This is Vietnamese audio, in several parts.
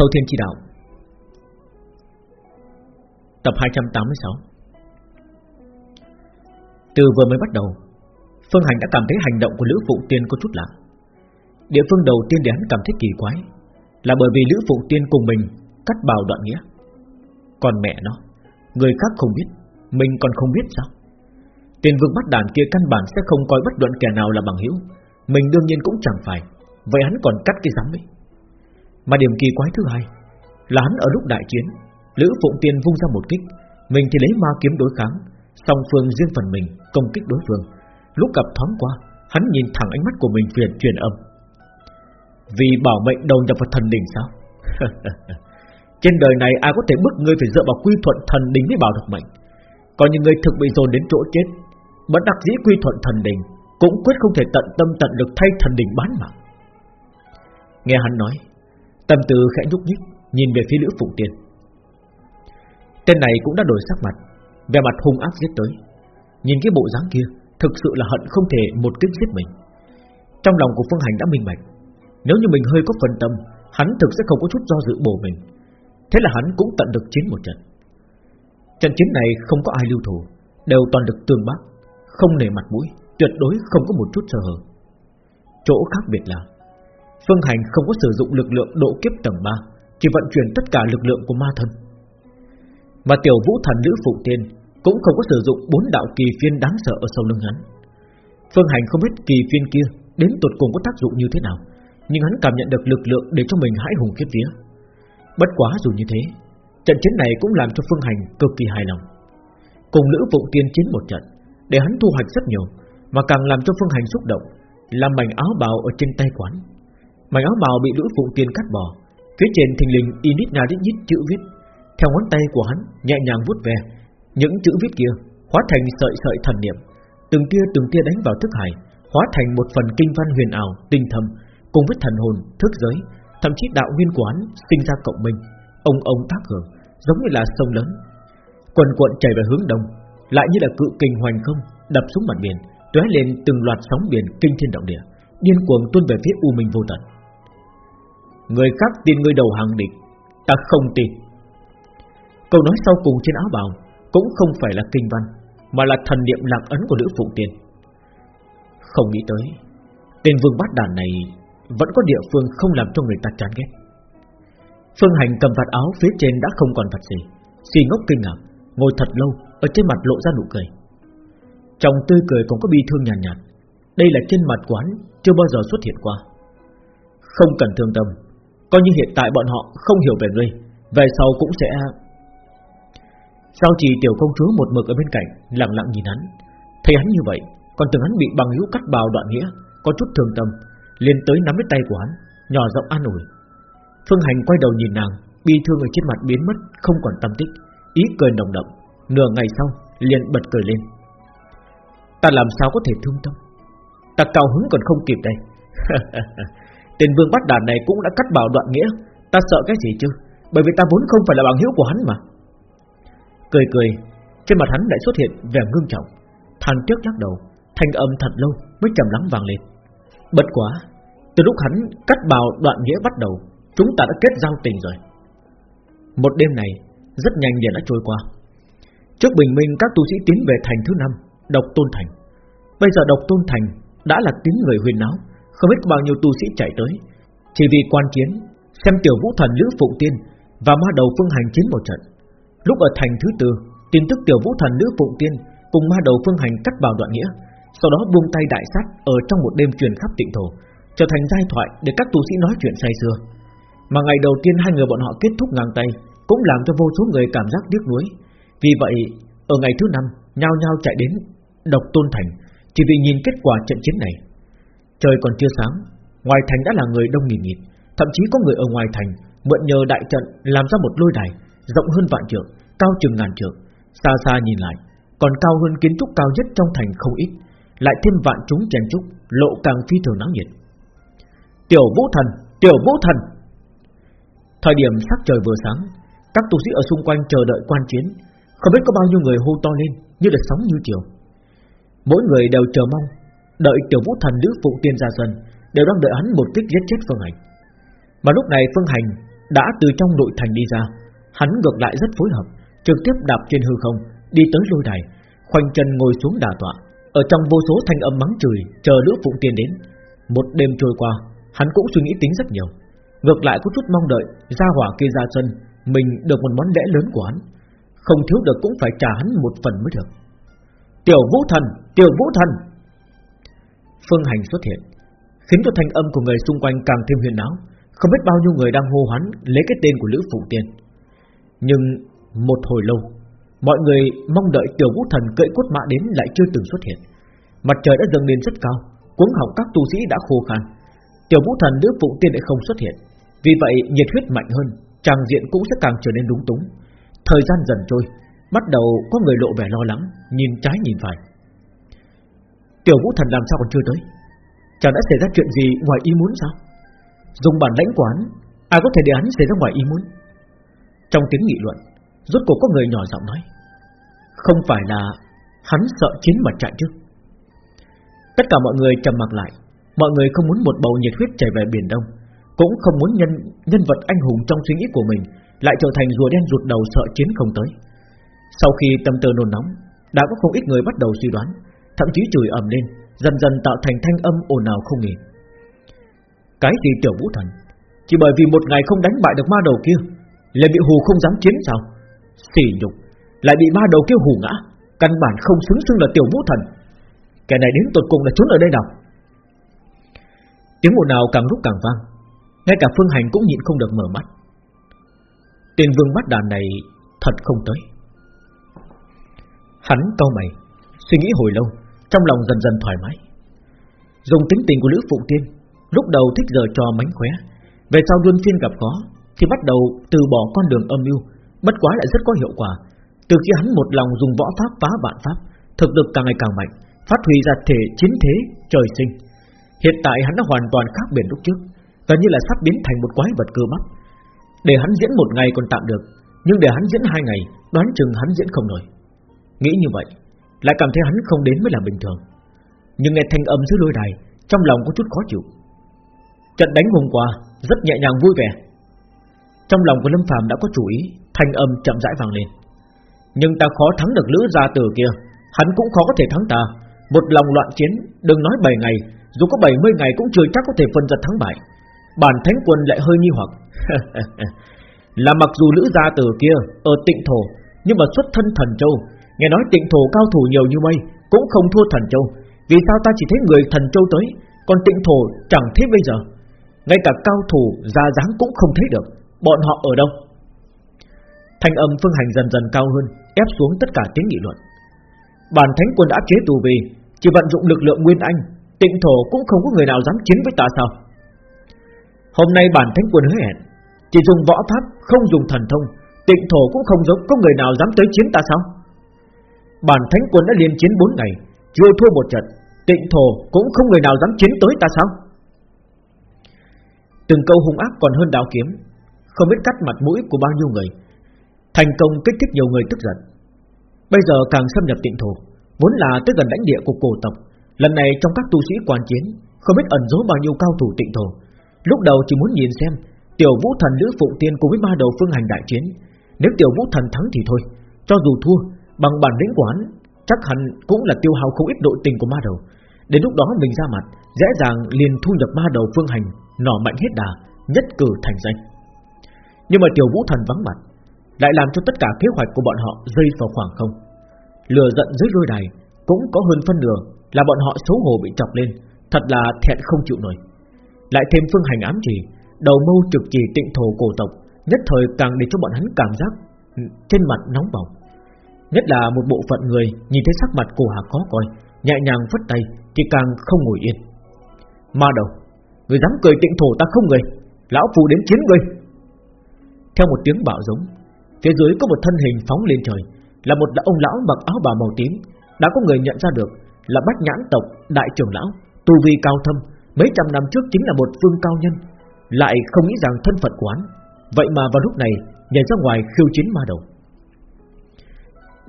Thâu Thiên Chi Đạo. Tập 286 Từ vừa mới bắt đầu, Phương Hành đã cảm thấy hành động của Lữ Phụng Tiên có chút lạ. Địa phương đầu tiên để hắn cảm thấy kỳ quái Là bởi vì Lữ Phụng Tiên cùng mình Cắt bào đoạn nghĩa. Còn mẹ nó, Người khác không biết, Mình còn không biết sao? Tiền vương bắt đàn kia căn bản sẽ không coi bất luận kẻ nào là bằng hữu, Mình đương nhiên cũng chẳng phải. Vậy hắn còn cắt cái giám ấy? Mà điểm kỳ quái thứ hai, Là hắn ở lúc đại chiến, Lữ Phụng Tiên vung ra một kích, Mình thì lấy ma kiếm đối kháng, Song phương riêng phần mình công kích đối phương. Lúc gặp thoáng qua, Hắn nhìn thẳng ánh mắt của mình phiền truyền âm. Vì bảo mệnh đầu nhập vào thần đình sao? Trên đời này ai có thể bức ngươi phải dựa vào quy thuận thần đình mới bảo được mệnh? Còn những người thực bị dồn đến chỗ chết, Bất đắc dĩ quy thuận thần đình Cũng quyết không thể tận tâm tận lực thay thần đình bán mạng. Nghe hắn nói Tâm tư khẽ nhúc nhích, Nhìn về phía Lữ Phụng Tiên. Tên này cũng đã đổi sắc mặt Về mặt hung ác giết tới. Nhìn cái bộ dáng kia, Thực sự là hận không thể một kích giết mình. Trong lòng của Phương Hành đã minh bạch, Nếu như mình hơi có phần tâm, Hắn thực sẽ không có chút do dự bổ mình. Thế là hắn cũng tận được chiến một trận. Trận chiến này không có ai lưu thủ, Đều toàn được tương bác, Không nề mặt mũi, Tuyệt đối không có một chút sơ hở. Chỗ khác biệt là Phương Hành không có sử dụng lực lượng độ kiếp tầng 3 Chỉ vận chuyển tất cả lực lượng của ma thân Mà tiểu vũ thần nữ phụ tiên Cũng không có sử dụng bốn đạo kỳ phiên đáng sợ ở sau lưng hắn. Phương Hành không biết kỳ phiên kia Đến tột cùng có tác dụng như thế nào, Nhưng hắn cảm nhận được lực lượng để cho mình hãi hùng khiếp vía. Bất quá dù như thế, Trận chiến này cũng làm cho Phương Hành cực kỳ hài lòng. Cùng Lữ Vụng Tiên chiến một trận, Để hắn thu hoạch rất nhiều, Mà càng làm cho Phương Hành xúc động, làm mảnh áo bào ở trên tay quán. Mảnh áo bào bị lũ phụng Tiên cắt bỏ. Phía trên thình lình in ít na đít nhít chữ viết. Theo ngón tay của hắn nhẹ nhàng vuốt ve Những chữ viết kia hóa thành sợi sợi thần niệm. Từng tia từng tia đánh vào thức hải Hóa thành một phần kinh văn huyền ảo Tinh thầm cùng với thần hồn, thức giới. Thậm chí đạo nguyên quán sinh ra cộng minh. Ông ông tác hưởng Giống như là sông lớn. Quần cuộn chảy về hướng đông Lại như là cự kình hoành không Đập xuống mặt biển tóe lên từng loạt sóng biển kinh thiên động địa Điên cuồng tuôn về phía u minh vô tận. Người khác tin người đầu hàng địch Ta không tin. Câu nói sau cùng trên áo bào Cũng không phải là kinh văn Mà là thần niệm lạc ấn của nữ phụ tiên. Không nghĩ tới Tên vương bát đàn này Vẫn có địa phương không làm cho người ta chán ghét. Phương Hành cầm vạt áo phía trên đã không còn vạt gì Xì ngốc kinh ngạc Ngồi thật lâu Ở trên mặt lộ ra nụ cười. Trong tươi cười còn có bi thương nhàn nhạt, nhạt Đây là trên mặt quán Chưa bao giờ xuất hiện qua. Không cần thương tâm Coi như hiện tại bọn họ không hiểu về ngươi, Về sau cũng sẽ Sao chỉ tiểu công chúa một mực ở bên cạnh, Lặng lặng nhìn hắn. Thấy hắn như vậy, Còn từng hắn bị bằng hữu cắt bào đoạn nghĩa, Có chút thương tâm, liền tới nắm lấy tay của hắn, Nhỏ giọng an ủi. Phương Hành quay đầu nhìn nàng, Bi thương ở trên mặt biến mất, Không còn tâm tích, Ý cười nồng đậm. Nửa ngày sau, liền bật cười lên. Ta làm sao có thể thương tâm? Ta cao hứng còn không kịp đây. Tên vương bắt đàn này cũng đã cắt bảo đoạn nghĩa. Ta sợ cái gì chứ? Bởi vì ta vốn không phải là bằng hữu của hắn mà. Cười cười, Trên mặt hắn lại xuất hiện vẻ ngưng trọng. Thàn tiếc lắc đầu, Thanh âm thật lâu mới trầm lắng vang lên. Bất quá, Từ lúc hắn cắt bào đoạn nghĩa bắt đầu, Chúng ta đã kết giao tình rồi. Một đêm này, Rất nhanh liền đã trôi qua. Trước bình minh, các tu sĩ tiến về thành thứ năm, Độc Tôn Thành. Bây giờ Độc Tôn Thành đã là tiếng người huyền náo. Không biết bao nhiêu tu sĩ chạy tới, Chỉ vì quan chiến, Xem tiểu vũ thần Lữ Phụng Tiên Và ma đầu phương hành chiến một trận. Lúc ở thành thứ tư, Tin tức tiểu vũ thần Lữ Phụng Tiên Cùng ma đầu phương hành cắt vào đoạn nghĩa, Sau đó buông tay đại sát Ở trong một đêm truyền khắp tịnh thổ, Trở thành giai thoại để các tu sĩ nói chuyện say xưa Mà ngày đầu tiên hai người bọn họ kết thúc ngang tay Cũng làm cho vô số người cảm giác tiếc nuối. Vì vậy, ở ngày thứ năm, Nhao nhao chạy đến Độc Tôn Thành, Chỉ vì nhìn kết quả trận chiến này. Trời còn chưa sáng, Ngoài thành đã là người đông nghìn nghịt, Thậm chí có người ở ngoài thành Mượn nhờ đại trận làm ra một lôi đài Rộng hơn vạn trượng, Cao chừng ngàn trượng. Xa xa nhìn lại, Còn cao hơn kiến trúc cao nhất trong thành không ít, Lại thêm vạn chúng chen trúc, Lộ càng phi thường náo nhiệt. Tiểu vũ thần, Tiểu vũ thần! Thời điểm sắc trời vừa sáng, Các tu sĩ ở xung quanh chờ đợi quan chiến, Không biết có bao nhiêu người hô to lên Như đợt sóng như chiều. Mỗi người đều chờ mong Đợi tiểu vũ thần nữ phụ tiên ra sân Đều đang đợi hắn một kích giết chết Phương Hành Mà lúc này Phương Hành đã từ trong nội thành đi ra, hắn ngược lại rất phối hợp, trực tiếp đạp trên hư không, đi tới lôi đài, khoanh chân ngồi xuống đà tọa, ở trong vô số thanh âm mắng chửi, chờ Lữ phụ Tiên đến. Một đêm trôi qua, hắn cũng suy nghĩ tính rất nhiều, ngược lại có chút mong đợi ra hỏa kia ra sân, mình được một món lễ lớn của hắn, không thiếu được cũng phải trả hắn một phần mới được. Tiểu Vũ Thần, Tiểu Vũ Thần. Phương Hành xuất hiện, khiến cho thanh âm của người xung quanh càng thêm huyền áo, không biết bao nhiêu người đang hô hoán lấy cái tên của Lữ Phụ Tiên. Nhưng một hồi lâu, mọi người mong đợi Tiểu Vũ Thần cưỡi cốt mã đến lại chưa từng xuất hiện. Mặt trời đã dâng lên rất cao, cuống họng các tu sĩ đã khô khan. Tiểu Vũ Thần Lữ Phụ Tiên lại không xuất hiện, vì vậy nhiệt huyết mạnh hơn, tràng diện cũng sẽ càng trở nên đúng túng. Thời gian dần trôi, bắt đầu có người lộ vẻ lo lắng, nhìn trái nhìn phải. Tiểu Vũ Thần làm sao còn chưa tới? Chẳng đã xảy ra chuyện gì ngoài ý muốn sao? Dùng bản lãnh quán, Ai có thể để hắn xảy ra ngoài ý muốn Trong tiếng nghị luận, Rốt cuộc có người nhỏ giọng nói, Không phải là hắn sợ chiến mà chạy chứ Tất cả mọi người trầm mặc lại Mọi người không muốn một bầu nhiệt huyết chảy về Biển Đông, Cũng không muốn nhân nhân vật anh hùng trong suy nghĩ của mình Lại trở thành rùa đen rụt đầu sợ chiến không tới Sau khi tâm tư nôn nóng, Đã có không ít người bắt đầu suy đoán Thậm chí chửi ầm lên, Dần dần tạo thành thanh âm ồn ào không nghỉ. Cái gì tiểu vũ thần? Chỉ bởi vì một ngày không đánh bại được ma đầu kia Lại bị hù không dám chiến sao? Xỉ nhục, Lại bị ma đầu kia hù ngã, Căn bản không xứng xưng là tiểu vũ thần. Kẻ này đến tột cùng là trốn ở đây nào? Tiếng ồn ào càng lúc càng vang, Ngay cả phương hành cũng nhịn không được mở mắt. Tiền vương bắt đàn này Thật không tới. Hắn cau mày, Suy nghĩ hồi lâu trong lòng dần dần thoải mái. Dùng tính tình của Lữ Phụng Tiên, Lúc đầu thích giờ trò mánh khóe, Về sau luôn phiên gặp khó, Thì bắt đầu từ bỏ con đường âm mưu, Bất quá lại rất có hiệu quả. Từ khi hắn một lòng dùng võ pháp phá vạn pháp, Thực lực càng ngày càng mạnh, Phát huy ra thể chiến thế trời sinh. Hiện tại hắn đã hoàn toàn khác biệt lúc trước, Gần như là sắp biến thành một quái vật cơ bắp. Để hắn diễn một ngày còn tạm được, Nhưng để hắn diễn hai ngày, Đoán chừng hắn diễn không nổi. Nghĩ như vậy lại cảm thấy hắn không đến mới là bình thường Nhưng nghe thanh âm dưới lôi đài Trong lòng có chút khó chịu Trận đánh hôm qua rất nhẹ nhàng vui vẻ. Trong lòng của Lâm Phàm đã có chủ ý, thanh âm chậm rãi vang lên. Nhưng ta khó thắng được Lữ gia tử kia, hắn cũng khó có thể thắng ta. Một lòng loạn chiến, đừng nói 7 ngày, dù có 70 ngày cũng chưa chắc có thể phân giật thắng bại. Bản thánh quân lại hơi nghi hoặc. là mặc dù Lữ gia tử kia ở Tịnh thổ, nhưng mà xuất thân Thần Châu, nghe nói Tịnh thổ cao thủ nhiều như mây, cũng không thua Thần Châu. Vì sao ta chỉ thấy người Thần Châu tới, còn Tịnh thổ chẳng thấy bây giờ? ngay cả cao thủ ra dáng cũng không thấy được, bọn họ ở đâu? Thanh âm phương hành dần dần cao hơn, ép xuống tất cả tiếng nghị luận. Bản thánh quân đã chế tù vì chỉ vận dụng lực lượng nguyên anh, tịnh thổ cũng không có người nào dám chiến với ta sao? Hôm nay bản thánh quân hứa hẹn, chỉ dùng võ pháp, không dùng thần thông, tịnh thổ cũng không giống có người nào dám tới chiến ta sao? Bản thánh quân đã liên chiến 4 ngày, chưa thua một trận, tịnh thổ cũng không người nào dám chiến tới ta sao? Từng câu hung ác còn hơn đao kiếm Không biết cắt mặt mũi của bao nhiêu người. Thành công kích thích nhiều người tức giận. Bây giờ càng xâm nhập tịnh thổ Vốn là tới gần lãnh địa của cổ tộc. Lần này trong các tu sĩ quan chiến Không biết ẩn giấu bao nhiêu cao thủ tịnh thổ. Lúc đầu chỉ muốn nhìn xem Tiểu vũ thần Lữ Phụng Tiên cùng với ma đầu phương hành đại chiến. Nếu tiểu vũ thần thắng thì thôi Cho dù thua Bằng bản lĩnh quán Chắc hẳn cũng là tiêu hao không ít nội tình của ma đầu Đến lúc đó mình ra mặt Dễ dàng liền thu nhập ma đầu phương hành nỏ mạnh hết đà, nhất cử thành danh. Nhưng mà tiểu vũ thần vắng mặt, lại làm cho tất cả kế hoạch của bọn họ rơi vào khoảng không. Lừa giận dưới lôi đài cũng có hơn phân nửa là bọn họ xấu hổ bị chọc lên, thật là thẹn không chịu nổi. Lại thêm phương hành ám chỉ, đầu mâu trực chỉ tịnh thổ cổ tộc, nhất thời càng để cho bọn hắn cảm giác ừ, trên mặt nóng bỏng. Nhất là một bộ phận người nhìn thấy sắc mặt cổ hạc khó coi, nhẹ nhàng phất tay, thì càng không ngồi yên. Ma đầu, Người dám cười tịnh thổ ta không người Lão phù đến chiến người. Theo một tiếng bạo giống Phía dưới có một thân hình phóng lên trời Là một ông lão mặc áo bào màu tím Đã có người nhận ra được Là bách nhãn tộc đại trưởng lão Tu vi cao thâm Mấy trăm năm trước chính là một phương cao nhân Lại không nghĩ rằng thân phận quán Vậy mà vào lúc này Nhảy ra ngoài khiêu chiến ma đầu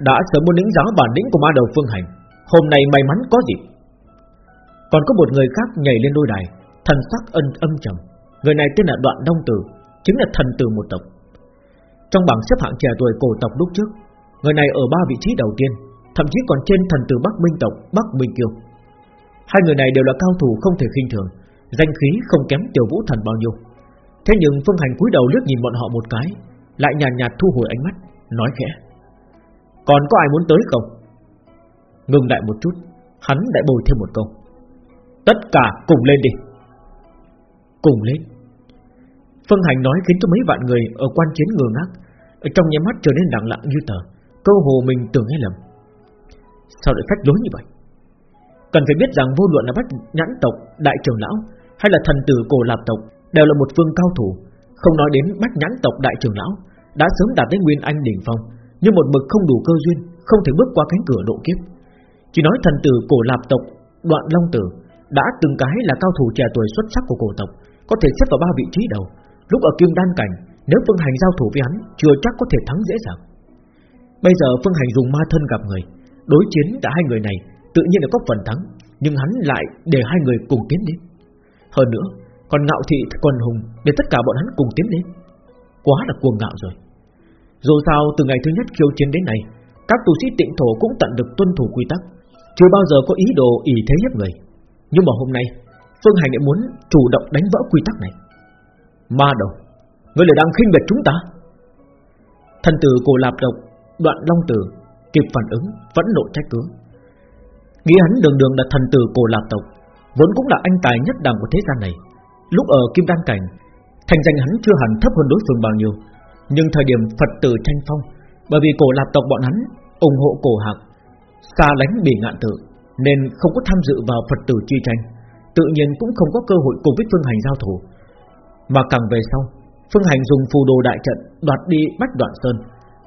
đã sớm muốn lĩnh giáo bản lĩnh của ma đầu phương hành. Hôm nay may mắn có gì Còn có một người khác nhảy lên đôi đài Thần sắc ân âm trầm. Người này tên là Đoạn Đông Tử Chính là thần tử một tộc. Trong bảng xếp hạng trẻ tuổi cổ tộc lúc trước Người này ở ba vị trí đầu tiên Thậm chí còn trên thần tử Bắc Minh tộc Bắc Minh Kiêu. Hai người này đều là cao thủ không thể khinh thường Danh khí không kém tiểu vũ thần bao nhiêu. Thế nhưng Phương Hành cúi đầu liếc nhìn bọn họ một cái Lại nhàn nhạt, nhạt thu hồi ánh mắt Nói khẽ. Còn có ai muốn tới không? Ngừng lại một chút, Hắn lại bồi thêm một câu. Tất cả cùng lên đi. Cùng lên. Phương Hành nói khiến cho mấy vạn người Ở quan chiến ngơ ngác. Ở Trong nhé mắt trở nên lặng lặng như tờ Câu hồ mình tưởng nghe lầm. Sao lại phách lối như vậy? Cần phải biết rằng vô luận là bách nhãn tộc, Đại trưởng lão, Hay là thần tử cổ lạp tộc, Đều là một phương cao thủ. Không nói đến bách nhãn tộc, đại trưởng lão, Đã sớm đạt đến nguyên anh đỉnh phong. Nhưng một mực không đủ cơ duyên, Không thể bước qua cánh cửa độ kiếp. Chỉ nói thần tử cổ lạp tộc, Đoạn long tử, Đã từng cái là cao thủ trẻ tuổi xuất sắc của cổ tộc, Có thể xếp vào ba vị trí đầu. Lúc ở kim đan cảnh, Nếu phương hành giao thủ với hắn, Chưa chắc có thể thắng dễ dàng. Bây giờ phương hành dùng ma thân gặp người, Đối chiến cả hai người này, Tự nhiên là có phần thắng, Nhưng hắn lại để hai người cùng tiến đến Hơn nữa, còn ngạo thị, còn hùng, Để tất cả bọn hắn cùng tiến đến Quá là cuồng ngạo rồi. Dù sao, từ ngày thứ nhất khiêu chiến đến nay, Các tu sĩ tịnh thổ cũng tận được tuân thủ quy tắc, Chưa bao giờ có ý đồ ỷ thế hiếp người. Nhưng mà hôm nay, Phương Hành lại muốn chủ động đánh vỡ quy tắc này. Ma đầu Ngươi lại đang khinh biệt chúng ta. Thần tử cổ lạp độc, Đoạn long tử, Kịp phản ứng, vẫn nộ trách cứ Nghĩ hắn đường đường là thần tử cổ lạp tộc, Vốn cũng là anh tài nhất đẳng của thế gian này. Lúc ở Kim Đan Cảnh, Thành danh hắn chưa hẳn thấp hơn đối phương bao nhiêu nhưng thời điểm Phật tử tranh phong, Bởi vì cổ lạp tộc bọn hắn ủng hộ cổ hạc, xa lánh bị ngạn tự, Nên không có tham dự vào Phật tử chi tranh, Tự nhiên cũng không có cơ hội cùng với Phương Hành giao thủ. Mà càng về sau, Phương Hành dùng phù đồ đại trận Đoạt đi bách đoạn sơn,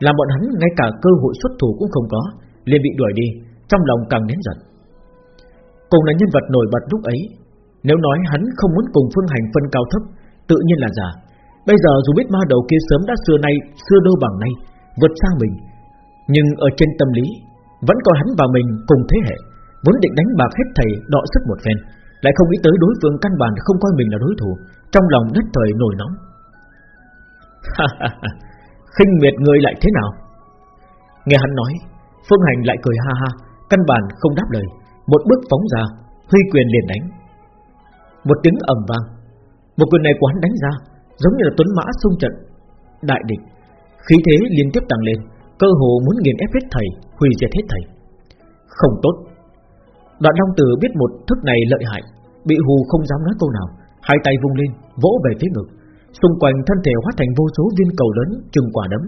Làm bọn hắn ngay cả cơ hội xuất thủ cũng không có, liền bị đuổi đi, Trong lòng càng nén giận. Cùng là nhân vật nổi bật lúc ấy, nếu nói hắn không muốn cùng Phương Hành phân cao thấp, Tự nhiên là giả. Bây giờ dù biết ma đầu kia sớm đã xưa nay, Xưa đâu bằng nay, Vượt xa mình. Nhưng ở trên tâm lý, Vẫn coi hắn và mình cùng thế hệ, Vốn định đánh bạc hết thầy, đọ sức một phen. Lại không nghĩ tới đối phương căn bản không coi mình là đối thủ, Trong lòng nhất thời nổi nóng. Khinh miệt người lại thế nào? Nghe hắn nói, Phương Hành lại cười ha ha, Căn bản không đáp lời, Một bước phóng ra, Huy quyền liền đánh. Một tiếng ầm vang, Một quyền này của hắn đánh ra Giống như là tuấn mã xung trận. Đại địch, Khí thế liên tiếp tăng lên, Cơ hồ muốn nghiền ép hết thầy, Hủy diệt hết thầy. Không tốt. Đoạn Long Tử biết một thức này lợi hại, Bị hù không dám nói câu nào, Hai tay vung lên, vỗ về phía ngực. Xung quanh thân thể hóa thành vô số viên cầu lớn Trừng quả đấm.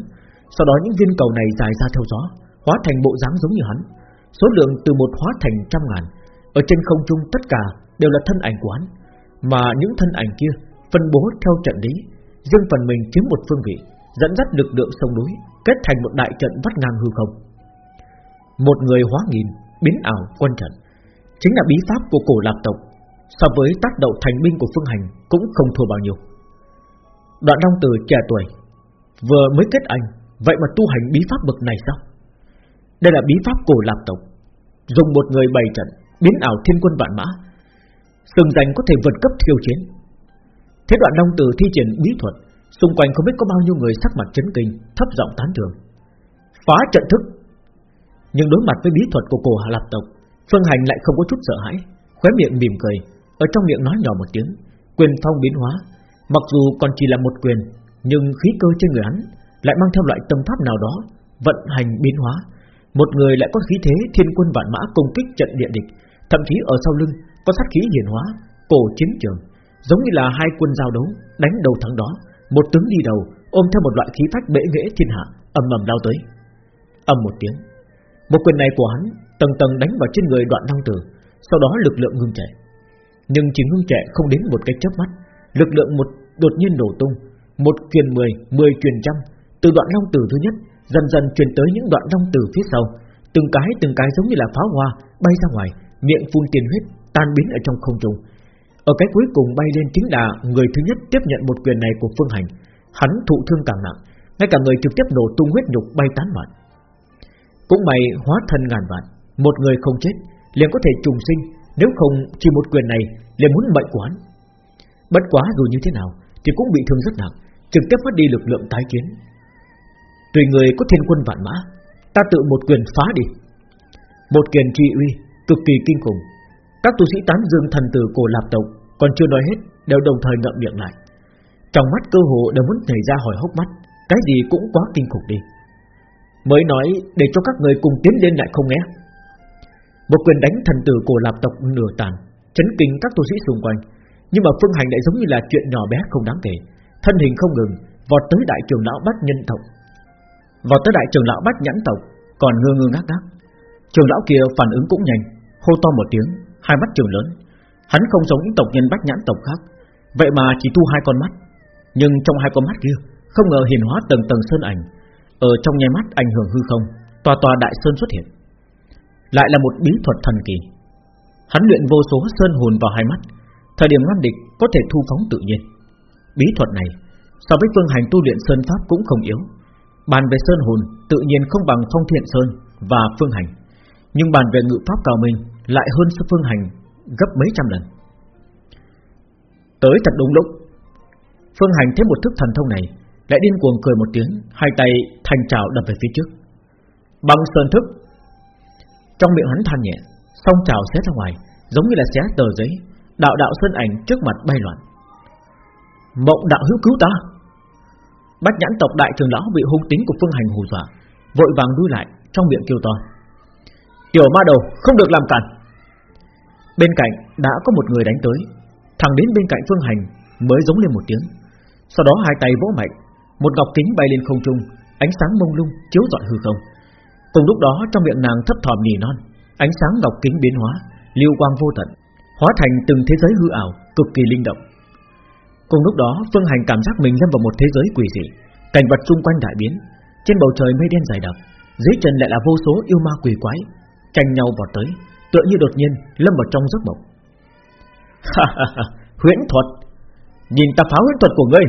Sau đó những viên cầu này dài ra theo gió, Hóa thành bộ dáng giống như hắn. Số lượng từ một hóa thành trăm ngàn. Ở trên không trung tất cả đều là thân ảnh của hắn, mà những thân ảnh kia phân bố theo trận lý, riêng phần mình chiếm một phương vị, dẫn dắt lực lượng sông núi, kết thành một đại trận vắt ngang hư không. Một người hóa nghìn, biến ảo quân trận, chính là bí pháp của cổ lạp tộc, so với tác động thành binh của phương hành cũng không thua bao nhiêu. Đoạn Long Tử trẻ tuổi, vừa mới kết anh, vậy mà tu hành bí pháp bậc này sao? Đây là bí pháp cổ lạp tộc, dùng một người bày trận, biến ảo thiên quân vạn mã, Từng giành có thể vượt cấp thiêu chiến Thế đoạn Long Tử thi triển bí thuật Xung quanh không biết có bao nhiêu người sắc mặt chấn kinh Thấp giọng tán thưởng. Phá trận thức. Nhưng đối mặt với bí thuật của cổ Hà Lạp tộc Phương Hành lại không có chút sợ hãi Khóe miệng mỉm cười Ở trong miệng nói nhỏ một tiếng Quyền phong biến hóa. Mặc dù còn chỉ là một quyền Nhưng khí cơ trên người hắn Lại mang theo loại tâm pháp nào đó Vận hành biến hóa. Một người lại có khí thế thiên quân vạn mã công kích trận địa địch Thậm chí ở sau lưng có sát khí hiển hóa, cổ chiến trường, giống như là hai quân giao đấu, đánh đầu thắng đó, một tướng đi đầu, ôm theo một loại khí phách bệ nghệ thiên hạ, ầm ầm lao tới. ầm một tiếng, một quyền này của hắn tầng tầng đánh vào trên người đoạn long tử, sau đó lực lượng ngưng chạy. Nhưng chỉ ngưng chạy không đến một cái chớp mắt, lực lượng một đột nhiên nổ tung, một truyền mười, mười truyền trăm, từ đoạn long tử thứ nhất dần dần truyền tới những đoạn long tử phía sau, từng cái từng cái giống như là pháo hoa bay ra ngoài, miệng phun tiền huyết, tan biến ở trong không trung. Ở cái cuối cùng bay lên chính là người thứ nhất tiếp nhận một quyền này của Phương Hành, hắn thụ thương càng nặng, ngay cả người trực tiếp nổ tung huyết nhục bay tán loạn. Cũng may hóa thân ngàn vạn, một người không chết liền có thể trùng sinh, nếu không chỉ một quyền này liền muốn mệnh của hắn. Bất quá dù như thế nào thì cũng bị thương rất nặng, Trực tiếp mất đi lực lượng tái chiến Tùy người có thiên quân vạn mã Ta tự một quyền phá đi Một quyền trị uy Cực kỳ kinh khủng các tu sĩ tán dương thần tử cổ lạp tộc Còn chưa nói hết đều đồng thời ngậm miệng lại. Trong mắt cơ hồ đều muốn nhảy ra hỏi hốc mắt, Cái gì cũng quá kinh khủng đi. Mới nói để cho các người cùng tiến lên lại không nghe. Một quyền đánh thần tử cổ lạp tộc nửa tàn Chấn kinh các tu sĩ xung quanh. Nhưng mà phương hành lại giống như là chuyện nhỏ bé không đáng kể, Thân hình không ngừng, Vọt tới đại trường lão bắt nhân tộc. Vọt tới đại trường lão bắt nhãn tộc, Còn ngơ ngơ ngác ngác. Trường lão kia phản ứng cũng nhanh, Hô to một tiếng Hai mắt trường lớn. Hắn không giống những tộc nhân bách nhãn tộc khác. Vậy mà chỉ thu hai con mắt. Nhưng trong hai con mắt kia, Không ngờ hiển hóa tầng tầng sơn ảnh. Ở trong nháy mắt ảnh hưởng hư không, Tòa tòa đại sơn xuất hiện. Lại là một bí thuật thần kỳ. Hắn luyện vô số sơn hồn vào hai mắt. Thời điểm ngăn địch có thể thu phóng tự nhiên. Bí thuật này, So với phương hành tu luyện sơn pháp cũng không yếu. Bàn về sơn hồn, Tự nhiên không bằng phong thiện sơn Và phương hành. Nhưng bàn về ngự pháp cao minh lại hơn sư phương hành gấp mấy trăm lần. Tới thật đúng lúc, Phương hành thấy một thức thần thông này, Lại điên cuồng cười một tiếng, Hai tay thành trào đập về phía trước. Bằng sơn thức, Trong miệng hắn than nhẹ, Song trào xé ra ngoài, Giống như là xé tờ giấy, Đạo đạo sơn ảnh trước mặt bay loạn. Mộng đạo hữu cứu ta! Bách nhãn tộc đại trưởng lão bị hung tính của phương hành hù dọa, Vội vàng đuôi lại, Trong miệng kêu to. Tiểu ma đầu không được làm cản! Bên cạnh đã có một người đánh tới. Thẳng đến bên cạnh phương hành Mới giống lên một tiếng. Sau đó hai tay vỗ mạnh, Một ngọc kính bay lên không trung, Ánh sáng mông lung chiếu rọi hư không. Cùng lúc đó trong miệng nàng thấp thỏm nỉ non, Ánh sáng ngọc kính biến hóa, Lưu quang vô tận, Hóa thành từng thế giới hư ảo Cực kỳ linh động. Cùng lúc đó, Phương Hành cảm giác mình lâm vào một thế giới quỷ dị, Cảnh vật xung quanh đại biến. Trên bầu trời mây đen dài đặc, Dưới chân lại là vô số yêu ma quỷ quái, Tranh nhau vào tới. Tựa như đột nhiên lâm vào trong giấc mộng. Huyễn thuật. Nhìn ta phá huyễn thuật của ngươi.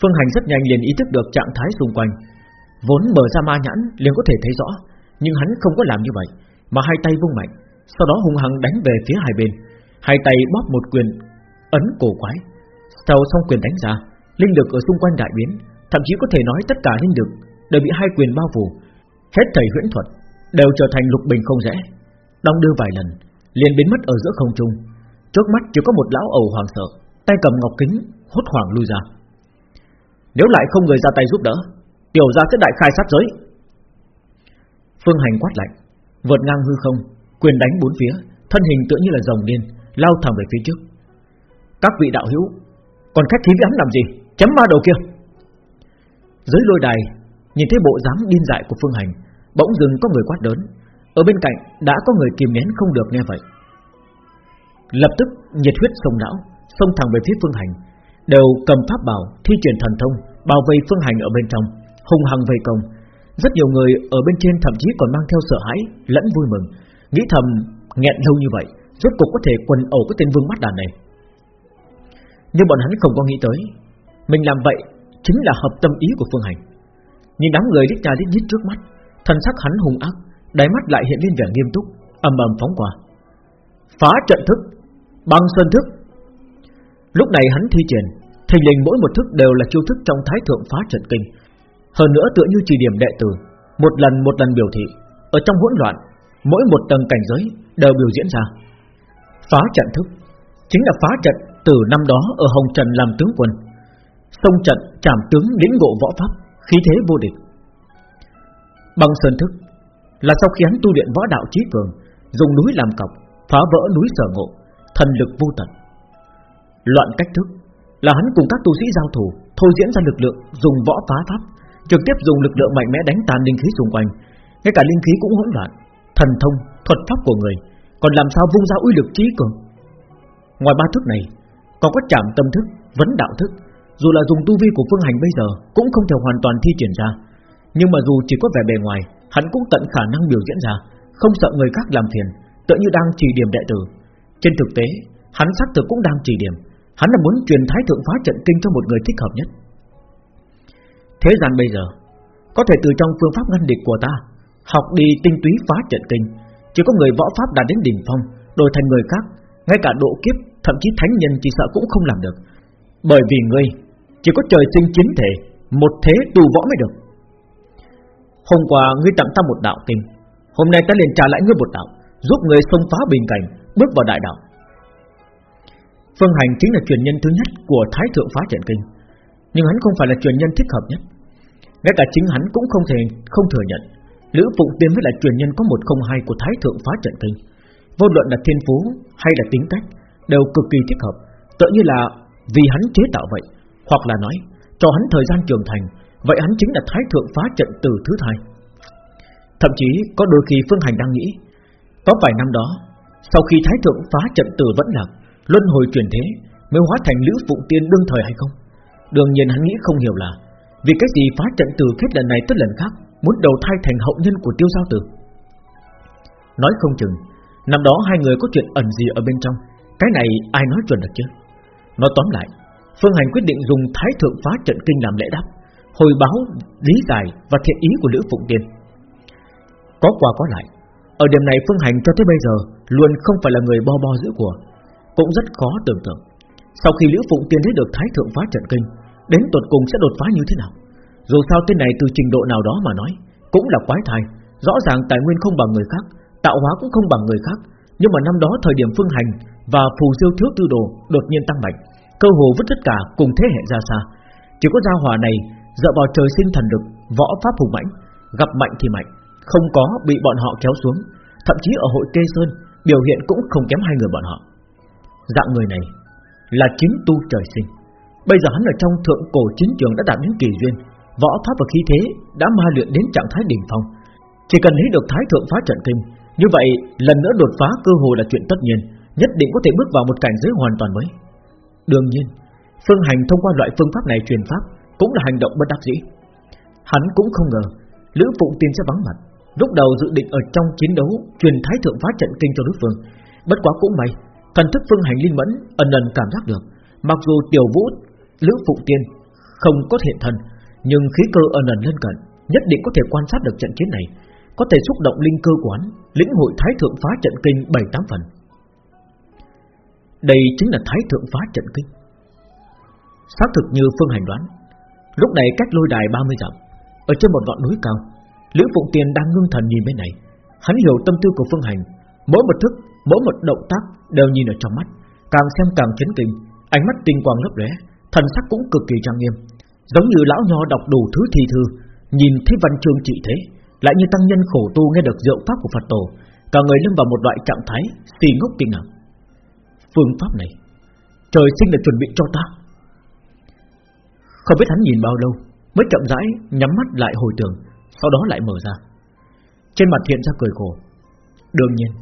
Phương Hành rất nhanh liền ý thức được trạng thái xung quanh. Vốn mở ra ma nhãn liền có thể thấy rõ, Nhưng hắn không có làm như vậy, Mà hai tay vung mạnh, Sau đó hung hăng đánh về phía hai bên. Hai tay bóp một quyền ấn cổ quái. Sau xong quyền đánh ra, Linh lực ở xung quanh đại biến, Thậm chí có thể nói tất cả linh lực Đều bị hai quyền bao phủ. Hết thầy huyễn thuật Đều trở thành lục bình không rẽ. Đong đưa vài lần, liền biến mất ở giữa không trung. Trước mắt chỉ có một lão ẩu hoàng sợ, Tay cầm ngọc kính, hốt hoảng lui ra. Nếu lại không người ra tay giúp đỡ, Tiểu gia sẽ đại khai sát giới. Phương hành quát lạnh, Vượt ngang hư không, Quyền đánh bốn phía, Thân hình tựa như là rồng điên, Lao thẳng về phía trước. Các vị đạo hữu, còn khách khí với hắn làm gì? Chấm ma đầu kia. Dưới lôi đài, Nhìn thấy bộ dáng điên dại của Phương Hành, Bỗng dừng có người quát lớn. Ở bên cạnh đã có người kìm nén không được nghe vậy. Lập tức nhiệt huyết sông não, Xông thẳng về phía Phương Hành, Đều cầm pháp bảo, thi triển thần thông Bảo vệ Phương Hành ở bên trong Hùng hằng vây công. Rất nhiều người ở bên trên thậm chí còn mang theo sợ hãi, Lẫn vui mừng, Nghĩ thầm nghẹn lâu như vậy, Rốt cục có thể quần ẩu cái tên vương mắt đàn này. Nhưng bọn hắn không có nghĩ tới, Mình làm vậy chính là hợp tâm ý của Phương Hành. Nhìn đám người đích ra đích nhít trước mắt, Thần sắc hắn hung ác Đáy mắt lại hiện lên vẻ nghiêm túc, âm ầm phóng qua. Phá trận thức, Băng sơn thức. Lúc này hắn thi triển, Thình lình mỗi một thức đều là chiêu thức trong thái thượng phá trận kinh. Hơn nữa tựa như chỉ điểm đệ tử, Một lần một lần biểu thị, Ở trong hỗn loạn, Mỗi một tầng cảnh giới đều biểu diễn ra. Phá trận thức, Chính là phá trận từ năm đó ở Hồng Trần làm tướng quân. Sông trận trảm tướng lĩnh ngộ võ pháp, Khí thế vô địch. Băng sơn thức là sau khi hắn tu luyện võ đạo trí cường Dùng núi làm cọc Phá vỡ núi sở ngộ Thần lực vô tận. Loạn cách thức Là hắn cùng các tu sĩ giao thủ Thôi diễn ra lực lượng dùng võ phá pháp Trực tiếp dùng lực lượng mạnh mẽ đánh tan linh khí xung quanh. Ngay cả linh khí cũng hỗn loạn Thần thông, thuật pháp của người Còn làm sao vung ra uy lực trí cường? Ngoài ba thức này còn có chạm tâm thức, vấn đạo thức. Dù là dùng tu vi của phương hành bây giờ Cũng không thể hoàn toàn thi triển ra. Nhưng mà dù chỉ có vẻ bề ngoài Hắn cũng tận khả năng biểu diễn ra, Không sợ người khác làm phiền Tự như đang chỉ điểm đệ tử. Trên thực tế, hắn xác thực cũng đang chỉ điểm. Hắn là muốn truyền thái thượng phá trận kinh cho một người thích hợp nhất. Thế gian bây giờ, Có thể từ trong phương pháp ngăn địch của ta, Học đi tinh túy phá trận kinh, Chỉ có người võ pháp đạt đến đỉnh phong, Đổi thành người khác, Ngay cả độ kiếp, Thậm chí thánh nhân chỉ sợ cũng không làm được. Bởi vì ngươi, Chỉ có trời sinh chiến thể, Một thế tu võ mới được. Hôm qua ngươi tặng ta một đạo kinh. Hôm nay ta liền trả lại ngươi một đạo, Giúp người xông phá bình cảnh, Bước vào đại đạo. Phương Hành chính là truyền nhân thứ nhất Của Thái Thượng Phá Trận Kinh. Nhưng hắn không phải là truyền nhân thích hợp nhất. Ngay cả chính hắn cũng không thể không thừa nhận. Lữ Phụng Tiên mới là truyền nhân có một không hai của Thái Thượng Phá Trận Kinh. Vô luận là thiên phú hay là tính cách, Đều cực kỳ thích hợp. Tự như là vì hắn chế tạo vậy, Hoặc là nói, cho hắn thời gian trưởng thành Vậy hắn chính là Thái Thượng Phá Trận từ thứ hai. Thậm chí có đôi khi Phương Hành đang nghĩ, Có vài năm đó, Sau khi Thái Thượng Phá Trận từ vẫn lạc, Luân hồi chuyển thế, Mới hóa thành Lữ Phụng Tiên đương thời hay không? Đương nhiên hắn nghĩ không hiểu là, Vì cái gì phá trận từ kết lần này tới lần khác Muốn đầu thai thành hậu nhân của tiêu giao tử? Nói không chừng, Năm đó hai người có chuyện ẩn gì ở bên trong, Cái này ai nói chuẩn được chứ? Nói tóm lại, Phương Hành quyết định dùng Thái Thượng Phá Trận Kinh làm lễ đáp. Hồi báo, lý giải và thiện ý của Lữ Phụng Tiên Có qua có lại Ở điểm này Phương Hành cho tới bây giờ Luôn không phải là người bo bo giữ của Cũng rất khó tưởng tượng. Sau khi Lữ Phụng Tiên thấy được Thái Thượng Phá Trận Kinh Đến tuột cùng sẽ đột phá như thế nào? Dù sao tên này từ trình độ nào đó mà nói Cũng là quái thai Rõ ràng tài nguyên không bằng người khác Tạo hóa cũng không bằng người khác. Nhưng mà năm đó thời điểm Phương Hành Và Phù Diêu Thiếu Tư Đồ đột nhiên tăng mạnh Cơ hồ vứt tất cả cùng thế hệ ra xa. Chỉ có gia hòa này Dựa vào trời sinh thần lực, Võ pháp hùng mãnh Gặp mạnh thì mạnh, Không có bị bọn họ kéo xuống. Thậm chí ở hội Kê Sơn, Biểu hiện cũng không kém hai người bọn họ. Dạng người này Là chính tu trời sinh. Bây giờ hắn ở trong thượng cổ chiến trường đã đạt đến kỳ duyên, Võ pháp và khí thế Đã ma luyện đến trạng thái đỉnh phong. Chỉ cần lấy được thái thượng phá trận kinh, Như vậy lần nữa đột phá cơ hồ là chuyện tất nhiên, Nhất định có thể bước vào một cảnh giới hoàn toàn mới. Đương nhiên, Phương hành thông qua loại phương pháp này truyền pháp cũng là hành động bất đắc dĩ. Hắn cũng không ngờ, Lữ Phụng Tiên sẽ vắng mặt. Lúc đầu dự định ở trong chiến đấu, Truyền thái thượng phá trận kinh cho đối phương. Bất quá cũng may, Thần thức phương hành linh mẫn ẩn ẩn cảm giác được. Mặc dù tiểu vũ, Lữ Phụng Tiên không có hiện thân Nhưng khí cơ ẩn ẩn lên cận, Nhất định có thể quan sát được trận chiến này. Có thể xúc động linh cơ quán Lĩnh hội thái thượng phá trận kinh 7-8 phần. Đây chính là Thái Thượng Phá Trận Kinh. Xác thực như Phương Hành đoán Lúc này cách lôi đài 30 dặm Ở trên một ngọn núi cao Lữ Phụng Tiền đang ngưng thần nhìn bên này. Hắn hiểu tâm tư của Phương Hành Mỗi một thức, mỗi một động tác đều nhìn ở trong mắt Càng xem càng chấn kinh. Ánh mắt tinh quang lấp lóe Thần sắc cũng cực kỳ trang nghiêm Giống như lão nho đọc đủ thứ thi thư Nhìn thấy văn chương trị thế Lại như tăng nhân khổ tu nghe được diệu pháp của Phật tổ Cả người lâm vào một loại trạng thái Xì ngốc kinh ngạc. Phương pháp này Trời sinh là chuẩn bị cho ta. Không biết hắn nhìn bao lâu, Mới chậm rãi nhắm mắt lại hồi tưởng, Sau đó lại mở ra. Trên mặt hiện ra cười khổ. Đương nhiên,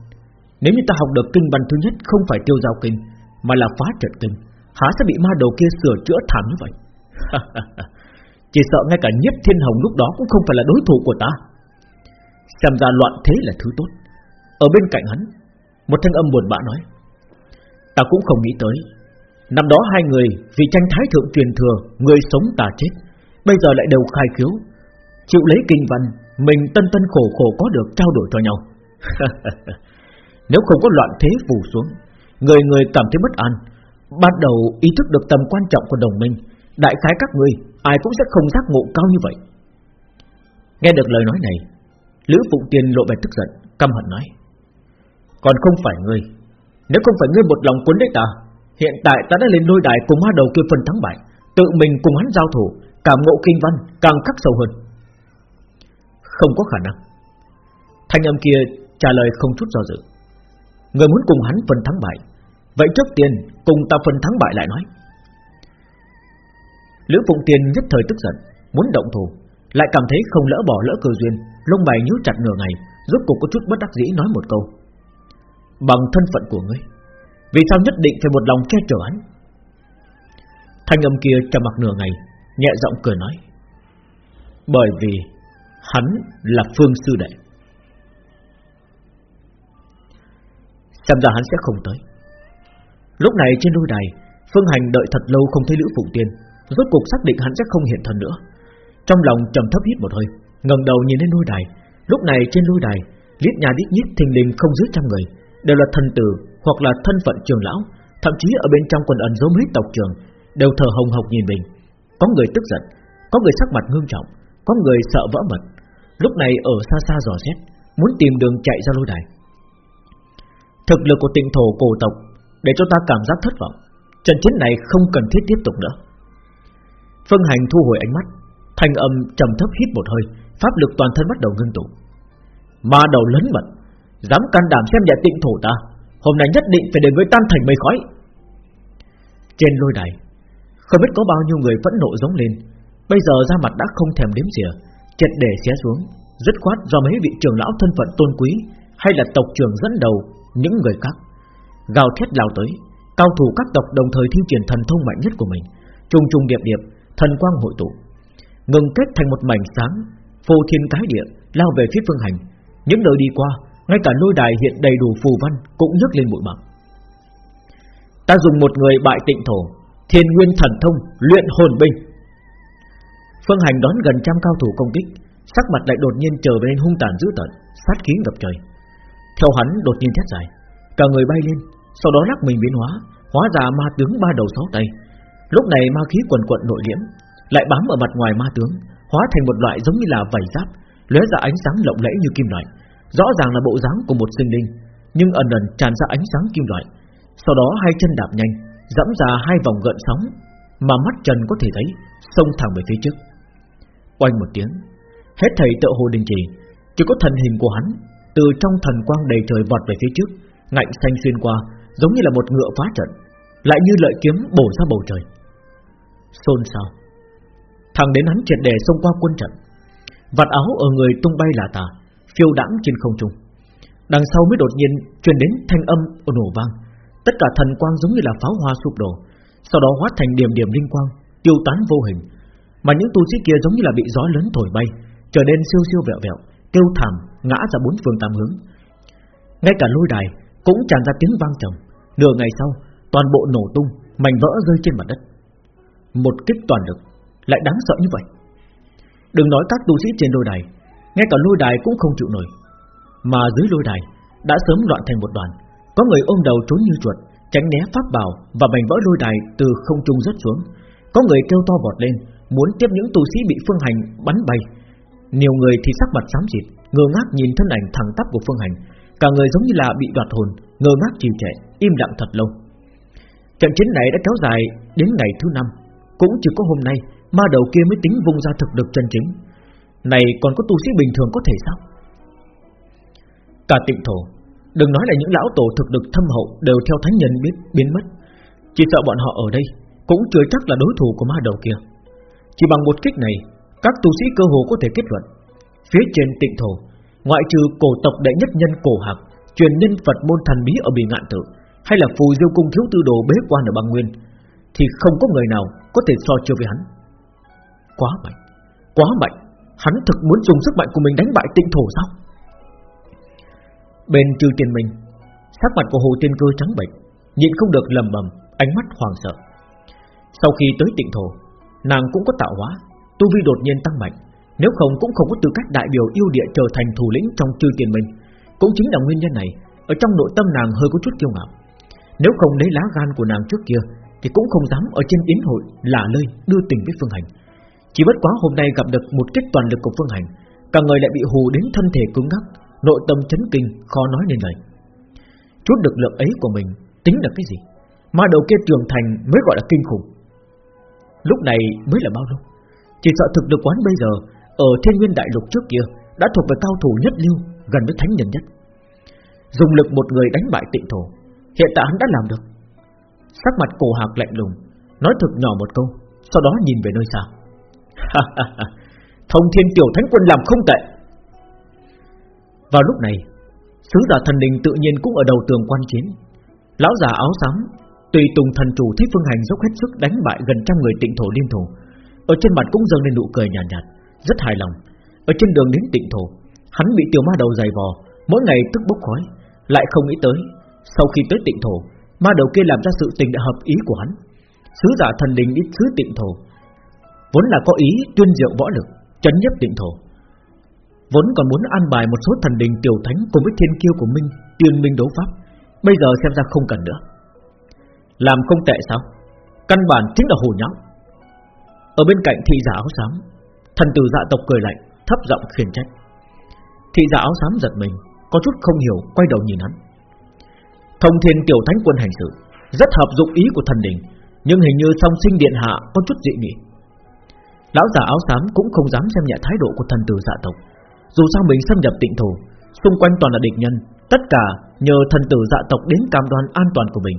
Nếu như ta học được kinh văn thứ nhất Không phải tiêu giao kinh, Mà là phá trận kinh, Há sẽ bị ma đầu kia sửa chữa thảm như vậy? Chỉ sợ ngay cả nhất thiên hồng lúc đó Cũng không phải là đối thủ của ta. Xem ra loạn thế là thứ tốt. Ở bên cạnh hắn, Một thanh âm buồn bã nói, Ta cũng không nghĩ tới Năm đó hai người vì tranh thái thượng truyền thừa, Người sống tà chết, Bây giờ lại đều khai khiếu. Chịu lấy kinh văn, Mình tân tân khổ khổ có được trao đổi cho nhau. Nếu không có loạn thế phủ xuống, Người người cảm thấy bất an, Bắt đầu ý thức được tầm quan trọng của đồng minh, Đại khái các ngươi Ai cũng sẽ không giác ngộ cao như vậy. Nghe được lời nói này, Lữ Phụng Tiên lộ vẻ tức giận, Căm hận nói, Còn không phải ngươi nếu không phải ngươi một lòng cuốn lấy ta Hiện tại ta đã lên đôi đài cùng ma đầu kia phân thắng bại, Tự mình cùng hắn giao thủ Cảm ngộ kinh văn, càng khắc sâu hơn. Không có khả năng. Thanh âm kia trả lời không chút do dự. Người muốn cùng hắn phân thắng bại, Vậy trước tiên cùng ta phân thắng bại lại nói. Lữ Phụng Tiên nhất thời tức giận, Muốn động thủ, Lại cảm thấy không lỡ bỏ lỡ cơ duyên, Lông mày nhíu chặt nửa ngày, Rốt cuộc có chút bất đắc dĩ nói một câu. Bằng thân phận của ngươi vì sao nhất định phải một lòng che chở hắn? Thanh âm kia trầm mặc nửa ngày, Nhẹ giọng cười nói. Bởi vì Hắn là phương sư đệ. Xem ra hắn sẽ không tới. Lúc này trên lôi đài, Phương Hành đợi thật lâu không thấy Lữ Phụng Tiên. Rốt cuộc xác định hắn sẽ không hiện thân nữa. Trong lòng trầm thấp hít một hơi, ngẩng đầu nhìn lên lôi đài. Lúc này trên lôi đài Lít nhà đít nhít thình lình không dưới trăm người đều là thần tử hoặc là thân phận trường lão, thậm chí ở bên trong quần ẩn dấu mấy tộc trường đều thờ hồng hộc nhìn mình. Có người tức giận Có người sắc mặt ngưng trọng Có người sợ vỡ mật. Lúc này ở xa xa dò xét Muốn tìm đường chạy ra lôi đài. Thực lực của tịnh thổ cổ tộc Để cho ta cảm giác thất vọng Trận chiến này không cần thiết tiếp tục nữa. Phương Hành thu hồi ánh mắt Thanh âm trầm thấp hít một hơi Pháp lực toàn thân bắt đầu ngưng tụ. Ma đầu lớn mật Dám can đảm xem nhẹ tịnh thổ ta, Hôm nay nhất định phải để với tan thành mây khói. Trên lôi đài, Không biết có bao nhiêu người phẫn nộ giống lên. Bây giờ ra mặt đã không thèm đếm xỉa Chật để xé xuống rất khoát do mấy vị trưởng lão thân phận tôn quý Hay là tộc trưởng dẫn đầu, Những người khác. Gào thét lao tới, Cao thủ các tộc đồng thời thi triển thần thông mạnh nhất của mình, Trùng trùng điệp điệp, Thần quang hội tụ. Ngừng kết thành một mảnh sáng Phù thiên cái địa, lao về phía phương hành. Những nơi đi qua ngay cả lôi đài hiện đầy đủ phù văn Cũng nhấc lên bụi bặm Ta dùng một người bại tịnh thổ, Thiên nguyên thần thông, luyện hồn binh. Phương hành đón gần trăm cao thủ công kích, Sắc mặt lại đột nhiên trở về hung tàn dữ tợn, Sát khí ngập trời. Theo hắn đột nhiên thét dài, Cả người bay lên, Sau đó lắc mình biến hóa Hóa ra ma tướng ba đầu sáu tay. Lúc này ma khí quần quận nội liễm, Lại bám ở mặt ngoài ma tướng, Hóa thành một loại giống như là vảy giáp, lóe ra ánh sáng lộng lẫy như kim loại. Rõ ràng là bộ dáng của một sinh linh, Nhưng ẩn ẩn tràn ra ánh sáng kim loại. Sau đó hai chân đạp nhanh Dẫm ra hai vòng gợn sóng Mà mắt trần có thể thấy Xông thẳng về phía trước. Quanh một tiếng, Hết thầy tự hồ đình chỉ Chỉ có thần hình của hắn Từ trong thần quang đầy trời vọt về phía trước, Ngạnh xanh xuyên qua, Giống như là một ngựa phá trận, Lại như lợi kiếm bổ ra bầu trời. Xôn xao Thằng đến hắn triệt đề xông qua quân trận, Vạt áo ở người tung bay là tà Phiêu đãng trên không trung. Đằng sau mới đột nhiên truyền đến thanh âm nổ vang. Tất cả thần quang giống như là pháo hoa sụp đổ, Sau đó hóa thành điểm điểm linh quang, Tiêu tán vô hình. Mà những tu sĩ kia giống như là bị gió lớn thổi bay, Trở nên siêu siêu vẹo vẹo, Kêu thảm, ngã ra bốn phương tám hướng. Ngay cả lôi đài cũng tràn ra tiếng vang trầm. Nửa ngày sau, toàn bộ nổ tung, Mảnh vỡ rơi trên mặt đất. Một kích toàn lực, Lại đáng sợ như vậy. Đừng nói các tu sĩ trên lôi đài ngay cả lôi đài cũng không chịu nổi. Mà dưới lôi đài Đã sớm loạn thành một đoàn. Có người ôm đầu trốn như chuột Tránh né pháp bảo và mảnh vỡ lôi đài từ không trung rớt xuống. Có người kêu to vọt lên Muốn tiếp những tu sĩ bị phương hành bắn bay. Nhiều người thì sắc mặt xám xịt Ngơ ngác nhìn thân ảnh thẳng tắp của Phương Hành. Cả người giống như là bị đoạt hồn Ngơ ngác trì trệ, im lặng thật lâu. Trận chiến này đã kéo dài đến ngày thứ năm. Cũng chỉ có hôm nay Ma đầu kia mới tính vung ra thực lực chân chính. Này, còn có tu sĩ bình thường có thể sao? Cả tịnh thổ, Đừng nói là những lão tổ thực lực thâm hậu Đều theo thánh nhân biết, biến mất. Chỉ sợ bọn họ ở đây Cũng chưa chắc là đối thủ của ma đầu kia. Chỉ bằng một kích này, các tu sĩ cơ hồ có thể kết luận, Phía trên tịnh thổ, Ngoại trừ cổ tộc đệ nhất nhân cổ hạc, Truyền nhân Phật môn thần bí ở bì ngạn tự, Hay là phù diêu cung thiếu tư đồ bế quan ở băng nguyên, Thì không có người nào Có thể so chiêu với hắn. Quá mạnh Quá mạnh. Hắn thực muốn dùng sức mạnh của mình đánh bại tịnh thổ sao Bên trừ tiền mình Sắc mặt của hồ tiên cơ trắng bệch Nhịn không được lầm bầm Ánh mắt hoàng sợ Sau khi tới tịnh thổ Nàng cũng có tạo hóa tu vi đột nhiên tăng mạnh, nếu không cũng không có tư cách đại biểu yêu địa trở thành thủ lĩnh trong trừ tiền mình. Cũng chính là nguyên nhân này, ở trong nội tâm nàng hơi có chút kiêu ngạo. Nếu không lấy lá gan của nàng trước kia, thì cũng không dám ở trên yến hội lả lơi đưa tình với Phương Hành. Chỉ bất quá hôm nay gặp được một kích toàn lực của Phương Hành, cả người lại bị hù đến thân thể cứng ngắc, nội tâm chấn kinh, khó nói nên lời. Chút lực lượng ấy của mình tính là cái gì? Mà đầu kia trưởng thành mới gọi là kinh khủng. Lúc này mới là bao lâu? Chỉ sợ thực lực quán bây giờ Ở thiên nguyên đại lục trước kia Đã thuộc về cao thủ nhất lưu Gần với thánh nhân nhất Dùng lực một người đánh bại tịnh thổ Hiện tại hắn đã làm được Sắc mặt cổ hạc lạnh lùng Nói thực nhỏ một câu Sau đó nhìn về nơi xa Thông thiên tiểu thánh quân làm không tệ Vào lúc này Sứ giả thần đình tự nhiên cũng ở đầu tường quan chiến Lão già áo xám Tùy tùng thần chủ thích phương hành dốc hết sức đánh bại gần trăm người tịnh thổ liên thổ ở trên mặt cũng dâng lên nụ cười nhàn nhạt, nhạt, rất hài lòng. Ở trên đường đến tịnh thổ, hắn bị tiểu ma đầu dày vò, mỗi ngày tức bốc khói, lại không nghĩ tới, sau khi tới tịnh thổ, ma đầu kia làm ra sự tình đã hợp ý của hắn. Sứ giả thần đình đi sứ tịnh thổ, vốn là có ý tuyên diệu võ lực, chấn nhấp định thổ. Vốn còn muốn an bài một số thần đình tiểu thánh cùng với thiên kiêu của Minh, tiên minh đấu pháp, bây giờ xem ra không cần nữa. Làm không tệ sao? Căn bản chính là hồ nháo. Ở bên cạnh thị giả áo xám Thần tử dạ tộc cười lạnh Thấp giọng khiển trách Thị giả áo xám giật mình Có chút không hiểu quay đầu nhìn hắn Thông thiên tiểu thánh quân hành sự Rất hợp dụng ý của thần đình Nhưng hình như song sinh điện hạ có chút dị nghị Lão giả áo xám cũng không dám xem nhẹ thái độ của thần tử dạ tộc. Dù sao mình xâm nhập tịnh thổ, Xung quanh toàn là địch nhân, Tất cả nhờ thần tử dạ tộc đến cam đoan an toàn của mình.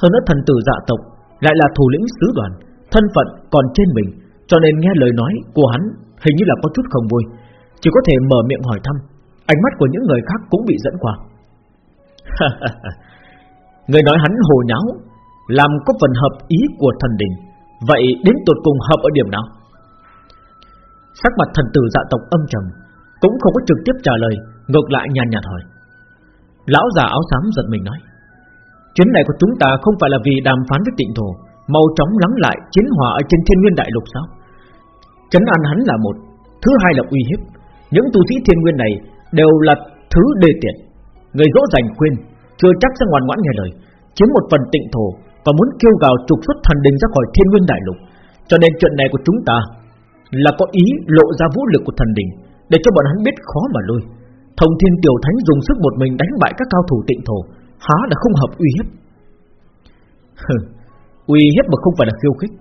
Hơn nữa thần tử dạ tộc Lại là thủ lĩnh sứ đoàn, Thân phận còn trên mình, Cho nên nghe lời nói của hắn Hình như là có chút không vui. Chỉ có thể mở miệng hỏi thăm, Ánh mắt của những người khác cũng bị dẫn qua. Người nói hắn hồ nháo, Làm có phần hợp ý của thần đình, Vậy đến tột cùng hợp ở điểm nào? Sắc mặt thần tử dạ tộc âm trầm, Cũng không có trực tiếp trả lời, Ngược lại nhàn nhạt hỏi. Lão già áo xám giật mình nói, Chuyến này của chúng ta không phải là vì đàm phán với tịnh thổ, Mau chóng lắng lại chiến hòa ở trên thiên nguyên đại lục sao? Chấn an hắn là một, Thứ hai là uy hiếp. Những tu sĩ thiên nguyên này đều là thứ đề tiện. Người dỗ dành khuyên, Chưa chắc sẽ ngoan ngoãn nghe lời. Chiếm một phần tịnh thổ Và muốn kêu gào trục xuất thần đình ra khỏi thiên nguyên đại lục. Cho nên chuyện này của chúng ta là có ý lộ ra vũ lực của thần đình Để cho bọn hắn biết khó mà lui Thông thiên tiểu thánh dùng sức một mình đánh bại các cao thủ tịnh thổ, Há là không hợp uy hiếp. Uy hiếp mà không phải là khiêu khích.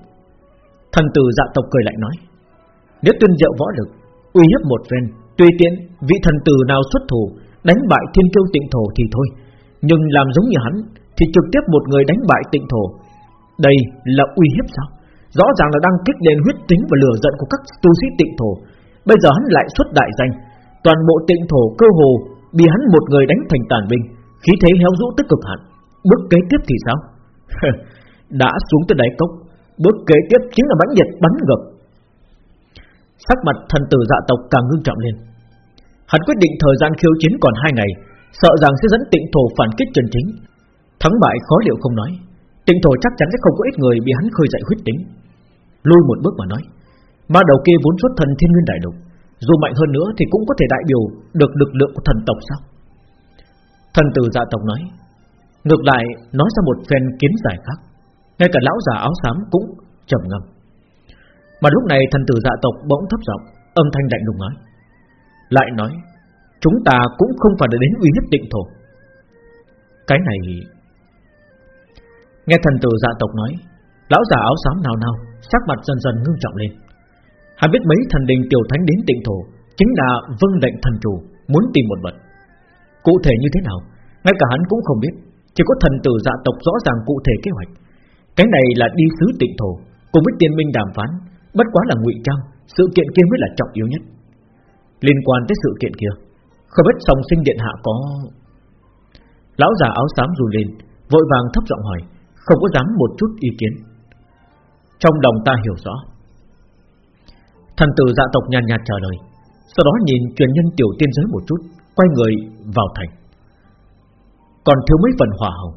Thần tử dạ tộc cười lại nói, Nếu tuyên diệu võ lực, Uy hiếp một phen, Tùy tiện vị thần tử nào xuất thủ Đánh bại thiên tiêu tịnh thổ thì thôi. Nhưng làm giống như hắn Thì trực tiếp một người đánh bại tịnh thổ, Đây là uy hiếp sao? Rõ ràng là đang kích lên huyết tính và lửa giận của các tu sĩ tịnh thổ. Bây giờ hắn lại xuất đại danh. Toàn bộ tịnh thổ cơ hồ Bị hắn một người đánh thành tàn binh. Khí thế héo rũ tức cực hẳn. Bước kế tiếp thì sao? Đã xuống tới đáy cốc. Bước kế tiếp chính là bắn nhiệt bắn ngập Sắc mặt thần tử dạ tộc càng ngưng trọng lên. Hắn quyết định thời gian khiêu chiến còn hai ngày, Sợ rằng sẽ dẫn tịnh thổ phản kích chân chính. Thắng bại khó liệu không nói. Tịnh thổ chắc chắn sẽ không có ít người bị hắn khơi dậy huyết tính. Lui một bước mà nói, Ma đầu kia vốn xuất thần thiên nguyên đại lục, Dù mạnh hơn nữa thì cũng có thể đại biểu Được lực lượng của thần tộc sao? Thần tử dạ tộc nói, Ngược lại, nói ra một phen kiến giải khác, Ngay cả lão già áo xám cũng trầm ngâm. Mà lúc này thần tử dạ tộc bỗng thấp giọng, Âm thanh lạnh lùng nói, Lại nói, Chúng ta cũng không phải là đến uy hiếp định thổ. Cái này, Nghe thần tử dạ tộc nói, Lão già áo xám nào nào Sắc mặt dần dần ngưng trọng lên. Hắn biết mấy thần đình tiểu thánh đến tịnh thổ, Chính là vâng lệnh thần chủ, Muốn tìm một vật. Cụ thể như thế nào, Ngay cả hắn cũng không biết. Chỉ có thần tử dạ tộc rõ ràng cụ thể kế hoạch. Cái này là đi sứ tịnh thổ, Cùng với tiên minh đàm phán, Bất quá là ngụy trang, Sự kiện kia mới là trọng yếu nhất. Liên quan tới sự kiện kia, Không biết song sinh điện hạ có Lão già áo xám rùi lên, Vội vàng thấp giọng hỏi, Không có dám một chút ý kiến. Trong lòng ta hiểu rõ. Thần tử dạ tộc nhàn nhạt trả lời, Sau đó nhìn truyền nhân tiểu tiên giới một chút, Quay người vào thành. Còn thiếu mấy phần hỏa hồng.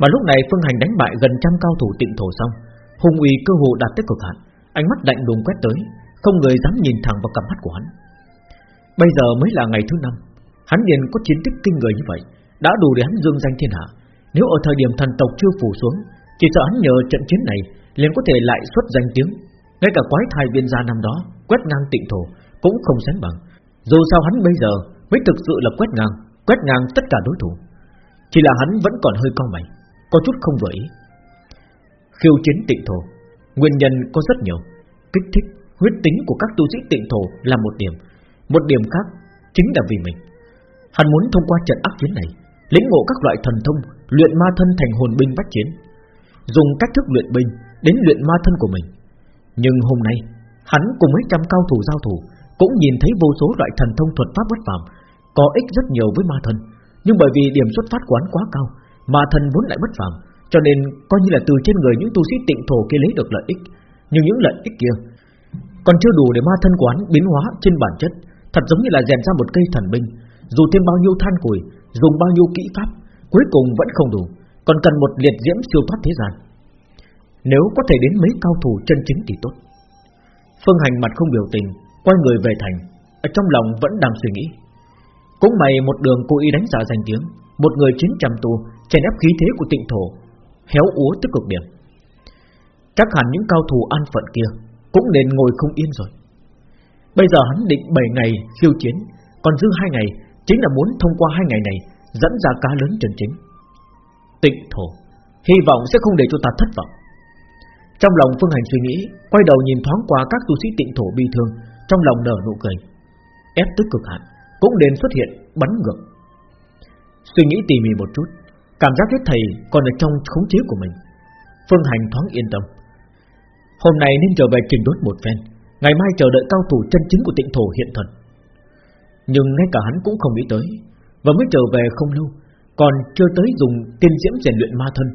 Mà lúc này Phương Hành đánh bại gần trăm cao thủ tịnh thổ xong Hùng uy cơ hồ đạt tới cực hạn, Ánh mắt lạnh lùng quét tới, Không người dám nhìn thẳng vào cặp mắt của hắn. Bây giờ mới là ngày thứ năm, Hắn liền có chiến tích kinh người như vậy, Đã đủ để hắn dương danh thiên hạ. Nếu ở thời điểm thần tộc chưa phủ xuống, Chỉ sợ hắn nhờ trận chiến này liền có thể lại xuất danh tiếng Ngay cả quái thai viên gia năm đó Quét ngang tịnh thổ cũng không sánh bằng Dù sao hắn bây giờ mới thực sự là quét ngang, quét ngang tất cả đối thủ. Chỉ là hắn vẫn còn hơi cau mày, có chút không vừa ý. Khiêu chiến tịnh thổ, nguyên nhân có rất nhiều, kích thích huyết tính của các tu sĩ tịnh thổ là một điểm, một điểm khác chính là vì mình. Hắn muốn thông qua trận ác chiến này, lĩnh ngộ các loại thần thông, luyện ma thân thành hồn binh bách chiến, dùng cách thức luyện binh đến luyện ma thân của mình. Nhưng hôm nay, hắn cùng mấy trăm cao thủ giao thủ, cũng nhìn thấy vô số loại thần thông thuật pháp bất phàm, có ích rất nhiều với ma thần, nhưng bởi vì điểm xuất phát quán quá cao, ma thần vốn lại bất phàm, cho nên coi như là từ trên người những tu sĩ tịnh thổ kia lấy được lợi ích, nhưng những lợi ích kia còn chưa đủ để ma thân quán biến hóa trên bản chất, thật giống như là rèn ra một cây thần binh, dù thêm bao nhiêu than củi, dùng bao nhiêu kỹ pháp, cuối cùng vẫn không đủ, còn cần một liệt diễm siêu thoát thế gian. Nếu có thể đến mấy cao thủ chân chính thì tốt. Phương Hành mặt không biểu tình, quay người về thành, ở trong lòng vẫn đang suy nghĩ. Cũng mày một đường cố ý đánh giả danh tiếng, một người chiến trăm tu, chèn ép khí thế của tịnh thổ, héo úa tức cực điểm. Chắc hẳn những cao thủ an phận kia Cũng nên ngồi không yên rồi Bây giờ hắn định 7 ngày khiêu chiến Còn dư hai ngày Chính là muốn thông qua hai ngày này Dẫn ra cá lớn chân chính Tịnh thổ Hy vọng sẽ không để cho ta thất vọng trong lòng Phương Hành suy nghĩ, Quay đầu nhìn thoáng qua các tu sĩ tịnh thổ bi thương, Trong lòng nở nụ cười. Ép tức cực hạn, Cũng đến xuất hiện bắn ngược. Suy nghĩ tỉ mỉ một chút, Cảm giác hết thầy còn ở trong khống chế của mình. Phương Hành thoáng yên tâm. Hôm nay nên trở về trình đốt một phen, Ngày mai chờ đợi cao thủ chân chính của tịnh thổ hiện thần Nhưng ngay cả hắn cũng không nghĩ tới, Và mới trở về không lâu, Còn chưa tới dùng tiên diễm rèn luyện ma thân,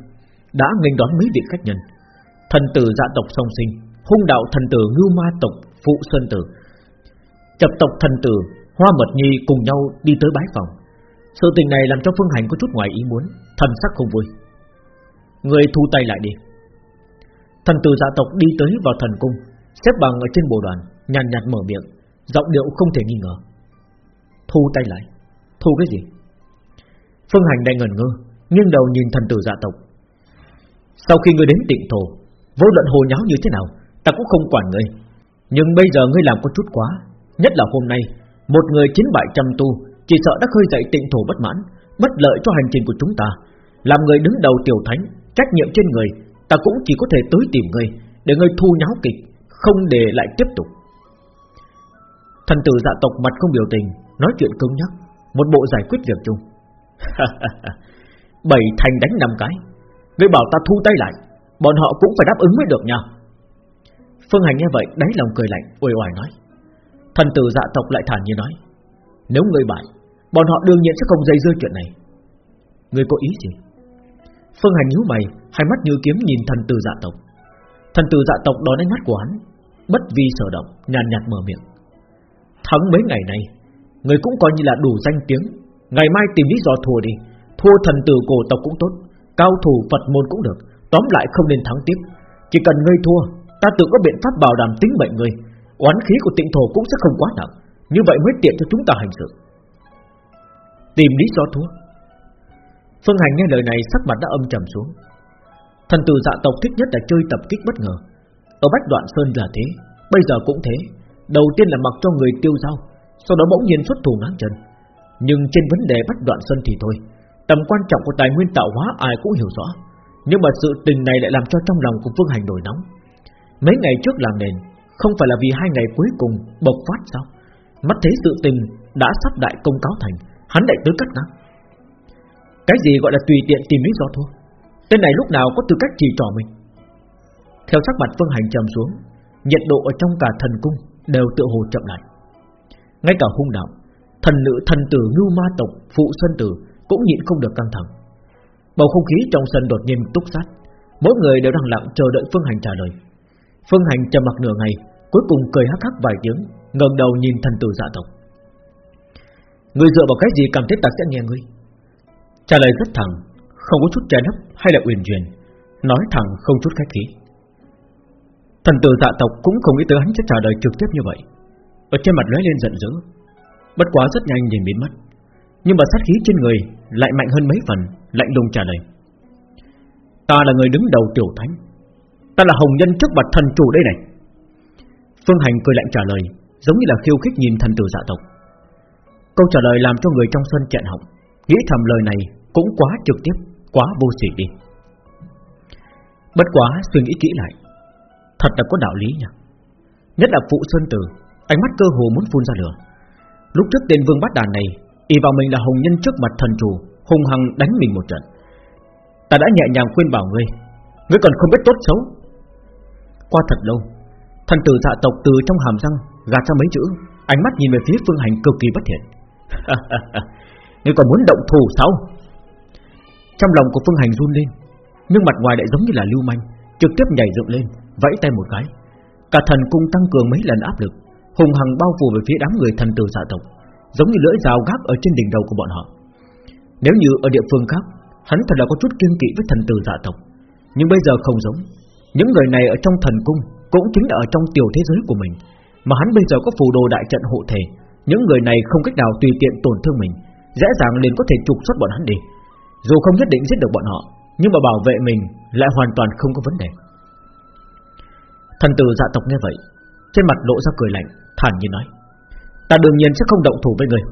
Đã nghênh đón mấy vị khách nhân. Thần tử dạ tộc song sinh, Hung đạo thần tử ngưu ma tộc Phụ Sơn Tử. Chập tộc thần tử, Hoa Mật Nhi cùng nhau đi tới bái phòng. Sự tình này làm cho Phương Hành có chút ngoài ý muốn, Thần sắc không vui. Người thu tay lại đi. Thần tử dạ tộc đi tới vào thần cung, Xếp bằng ở trên bộ đoàn, Nhàn nhạt mở miệng, Giọng điệu không thể nghi ngờ. Thu tay lại. Thu cái gì? Phương Hành đang ngẩn ngơ, Nghiêng đầu nhìn thần tử dạ tộc. Sau khi ngươi đến tịnh thổ Vô luận hồ nháo như thế nào, Ta cũng không quản ngươi. Nhưng bây giờ ngươi làm có chút quá, Nhất là hôm nay, Một người chiến bại trăm tu, Chỉ sợ đã khơi dậy tịnh thổ bất mãn, Bất lợi cho hành trình của chúng ta. Làm người đứng đầu tiểu thánh, Trách nhiệm trên người, Ta cũng chỉ có thể tới tìm ngươi, Để ngươi thu nháo kịch, Không để lại tiếp tục. Thần tử dạ tộc mặt không biểu tình, Nói chuyện cứng nhắc, Một bộ giải quyết việc chung. Bảy thành đánh năm cái, Ngươi bảo ta thu tay lại Bọn họ cũng phải đáp ứng mới được nha. Phương Hành nghe vậy, đáy lòng cười lạnh, uể oải nói. Thần tử dạ tộc lại thản như nói. Nếu ngươi bại, Bọn họ đương nhiên sẽ không dây dưa chuyện này. Ngươi có ý gì? Phương Hành nhíu mày, Hai mắt như kiếm nhìn thần tử dạ tộc. Thần tử dạ tộc đón ánh mắt của hắn, Bất vi sở động, Nhàn nhạt mở miệng. Thắng mấy ngày này Người cũng coi như là đủ danh tiếng. Ngày mai tìm lý do thua đi. Thua thần tử cổ tộc cũng tốt, Cao thủ Phật môn cũng được. Tóm lại không nên thắng tiếp. Chỉ cần ngươi thua, Ta tự có biện pháp bảo đảm tính mệnh ngươi. Oán khí của tịnh thổ cũng sẽ không quá nặng. Như vậy mới tiện cho chúng ta hành sự. Tìm lý do thua. Phương Hành nghe lời này, sắc mặt đã âm trầm xuống. Thần tử dạ tộc thích nhất là chơi tập kích bất ngờ. Ở Bách Đoạn Sơn là thế, Bây giờ cũng thế. Đầu tiên là mặc cho người tiêu dao, Sau đó bỗng nhiên xuất thủ ngáng chân. Nhưng trên vấn đề Bách Đoạn Sơn thì thôi. Tầm quan trọng của tài nguyên tạo hóa ai cũng hiểu rõ. Nhưng mà sự tình này lại làm cho trong lòng của Phương Hành nổi nóng. Mấy ngày trước làm nền, Không phải là vì hai ngày cuối cùng bộc phát sao? Mắt thấy sự tình đã sắp đại công cáo thành, Hắn lại tới cắt ngang Cái gì gọi là tùy tiện tìm lý do thôi? Tên này lúc nào có tư cách chỉ trò mình? Theo sắc mặt Phương Hành trầm xuống, Nhiệt độ ở trong cả thần cung Đều tự hồ chậm lại. Ngay cả hung đạo, Thần nữ thần tử ngưu ma tộc, Phụ Sơn Tử Cũng nhịn không được căng thẳng. Bầu không khí trong sân đột nhiên túc sát. Mỗi người đều đang lặng chờ đợi Phương Hành trả lời. Phương Hành trầm mặc nửa ngày, Cuối cùng cười hắc hắc vài tiếng, ngẩng đầu nhìn thần tử dạ tộc. Người dựa vào cái gì cảm thấy ta sẽ nghe ngươi? Trả lời rất thẳng, Không có chút che nấp hay là uyển chuyển, Nói thẳng không chút khách khí. Thần tử dạ tộc cũng không nghĩ tới hắn sẽ trả lời trực tiếp như vậy. Ở trên mặt lóe lên giận dữ. Bất quá rất nhanh nhìn biến mất. Nhưng mà sát khí trên người lại mạnh hơn mấy phần, Lạnh lùng trả lời. Ta là người đứng đầu tiểu thánh. Ta là hồng nhân trước mặt thần chủ đây này. Phương Hành cười lạnh trả lời, Giống như là khiêu khích nhìn thần tử dạ tộc. Câu trả lời làm cho người trong sân chẹn họng, Nghĩ thầm lời này cũng quá trực tiếp, Quá vô sỉ đi. Bất quá suy nghĩ kỹ lại, Thật là có đạo lý nha Nhất là phụ Sơn Tử, Ánh mắt cơ hồ muốn phun ra lửa. Lúc trước tên vương bát đàn này Y vào mình là hồng nhân trước mặt thần chủ Hùng hằng đánh mình một trận. Ta đã nhẹ nhàng khuyên bảo ngươi Ngươi còn không biết tốt xấu. Qua thật lâu, Thần tử dạ tộc từ trong hàm răng Gạt ra mấy chữ, Ánh mắt nhìn về phía phương hành cực kỳ bất thiện. Ngươi còn muốn động thủ sao? Trong lòng của phương hành run lên, Nhưng mặt ngoài lại giống như là lưu manh, Trực tiếp nhảy dựng lên, Vẫy tay một cái. Cả thần cung tăng cường mấy lần áp lực, Hùng hằng bao phủ về phía đám người thần tử dạ tộc. Giống như lưỡi dao gác ở trên đỉnh đầu của bọn họ. Nếu như ở địa phương khác, Hắn thật là có chút kiên kỵ với thần tử dạ tộc. Nhưng bây giờ không giống. Những người này ở trong thần cung Cũng chính là ở trong tiểu thế giới của mình. Mà hắn bây giờ có phù đồ đại trận hộ thể. Những người này không cách nào tùy tiện tổn thương mình. Dễ dàng liền có thể trục xuất bọn hắn đi. Dù không nhất định giết được bọn họ, Nhưng mà bảo vệ mình Lại hoàn toàn không có vấn đề. Thần tử dạ tộc nghe vậy, Trên mặt lộ ra cười lạnh, Thản nhiên nói. Ta đương nhiên sẽ không động thủ với người.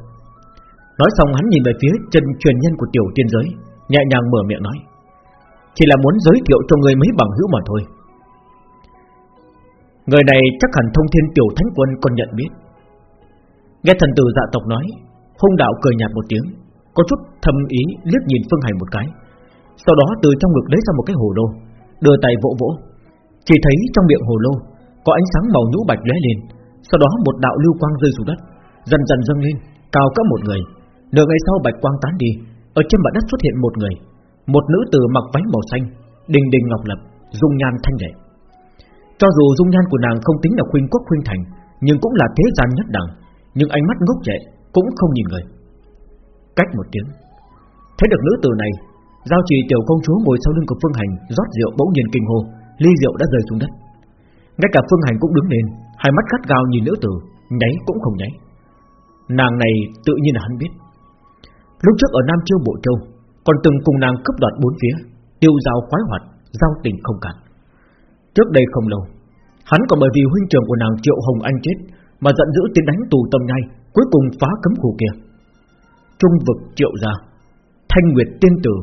Nói xong hắn nhìn về phía chân truyền nhân của tiểu tiên giới, Nhẹ nhàng mở miệng nói. Chỉ là muốn giới thiệu cho người mấy bằng hữu mà thôi. Người này chắc hẳn thông thiên tiểu thánh quân còn nhận biết. Nghe thần tử dạ tộc nói, Hung đạo cười nhạt một tiếng, Có chút thâm ý liếc nhìn Phương Hành một cái. Sau đó từ trong ngực lấy ra một cái hồ lô, Đưa tay vỗ vỗ. Chỉ thấy trong miệng hồ lô Có ánh sáng màu nhũ bạch lóe lên, Sau đó một đạo lưu quang rơi xuống đất. Dần dần dâng lên Cao cỡ một người Nửa ngày sau bạch quang tán đi Ở trên mặt đất xuất hiện một người Một nữ tử mặc váy màu xanh Đình đình ngọc lập Dung nhan thanh lệ Cho dù dung nhan của nàng không tính là khuynh quốc khuynh thành Nhưng cũng là thế gian nhất đẳng Nhưng ánh mắt ngốc trệ Cũng không nhìn người Cách một tiếng Thấy được nữ tử này Giao trì tiểu công chúa ngồi sau lưng của Phương Hành rót rượu bỗng nhiên kinh hô, ly rượu đã rơi xuống đất. Ngay cả Phương Hành cũng đứng lên, hai mắt gắt gao nhìn nữ tử, nháy cũng không nháy. Nàng này tự nhiên là hắn biết. Lúc trước ở Nam Chiêu Bộ Châu, còn từng cùng nàng cướp đoạt bốn phía, tiêu giao khoái hoạt, giao tình không cạn. Trước đây không lâu, hắn còn bởi vì huynh trưởng của nàng Triệu Hồng Anh chết mà giận dữ tiến đánh tù tâm nhai, cuối cùng phá cấm khu kia. Trung vực Triệu gia, Thanh Nguyệt tiên tử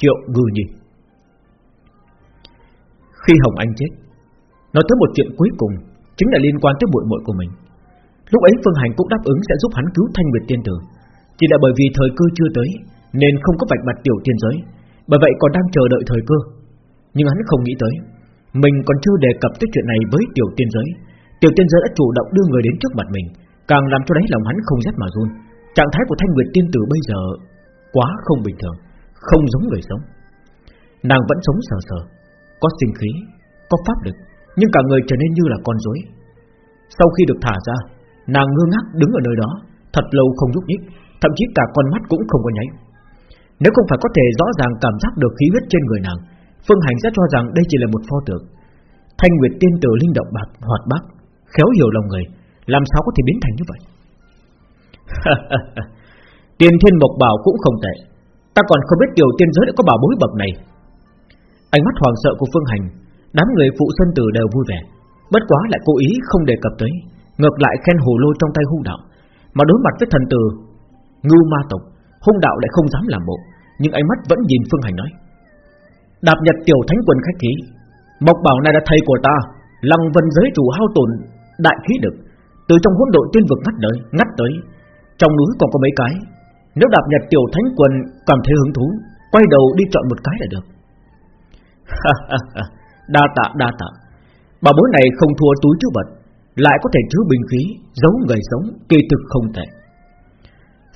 Triệu Ngư Nhi Khi Hồng Anh chết Nói tới một chuyện cuối cùng Chính là liên quan tới muội muội của mình Lúc ấy Phương Hành cũng đáp ứng sẽ giúp hắn cứu Thanh Nguyệt Tiên Tử. Chỉ là bởi vì thời cơ chưa tới Nên không có vạch mặt tiểu tiên giới. Bởi vậy còn đang chờ đợi thời cơ. Nhưng hắn không nghĩ tới Mình còn chưa đề cập tới chuyện này với tiểu tiên giới. Tiểu tiên giới đã chủ động đưa người đến trước mặt mình Càng làm cho đấy lòng hắn không rét mà run. Trạng thái của Thanh Nguyệt Tiên Tử bây giờ Quá không bình thường không giống người sống. Nàng vẫn sống sờ sờ Có sinh khí, có pháp lực Nhưng cả người trở nên như là con rối. Sau khi được thả ra Nàng ngơ ngác đứng ở nơi đó, Thật lâu không nhúc nhích, Thậm chí cả con mắt cũng không có nháy. Nếu không phải có thể rõ ràng cảm giác được khí huyết trên người nàng, Phương Hành sẽ cho rằng đây chỉ là một pho tượng. Thanh Nguyệt tiên tử linh động bạc, hoạt bát, Khéo hiểu lòng người, Làm sao có thể biến thành như vậy? Tiền thiên mộc bảo cũng không tệ, Ta còn không biết điều tiên giới đã có bảo bối bậc này. Ánh mắt hoàng sợ của Phương Hành, Đám người phụ sân tử đều vui vẻ, Bất quá lại cố ý không đề cập tới. Ngược lại khen hồ lô trong tay hung đạo. Mà đối mặt với thần tử, Ngưu ma tộc, Hung đạo lại không dám làm bộ. Nhưng ánh mắt vẫn nhìn Phương Hành nói, Đạp nhật tiểu thánh quân khách khí, Mộc bảo này là thầy của ta, Lăng vân giới chủ hao tổn đại khí được Từ trong hỗn độn tiên vực ngắt tới Ngắt tới. Trong núi còn có mấy cái, nếu đạp nhật tiểu thánh quân cảm thấy hứng thú, Quay đầu đi chọn một cái là được. Đa tạ đa tạ. Bà bối này không thua túi chứa vật lại có thể chứa bình khí, Giấu người sống, kỳ thực không thể.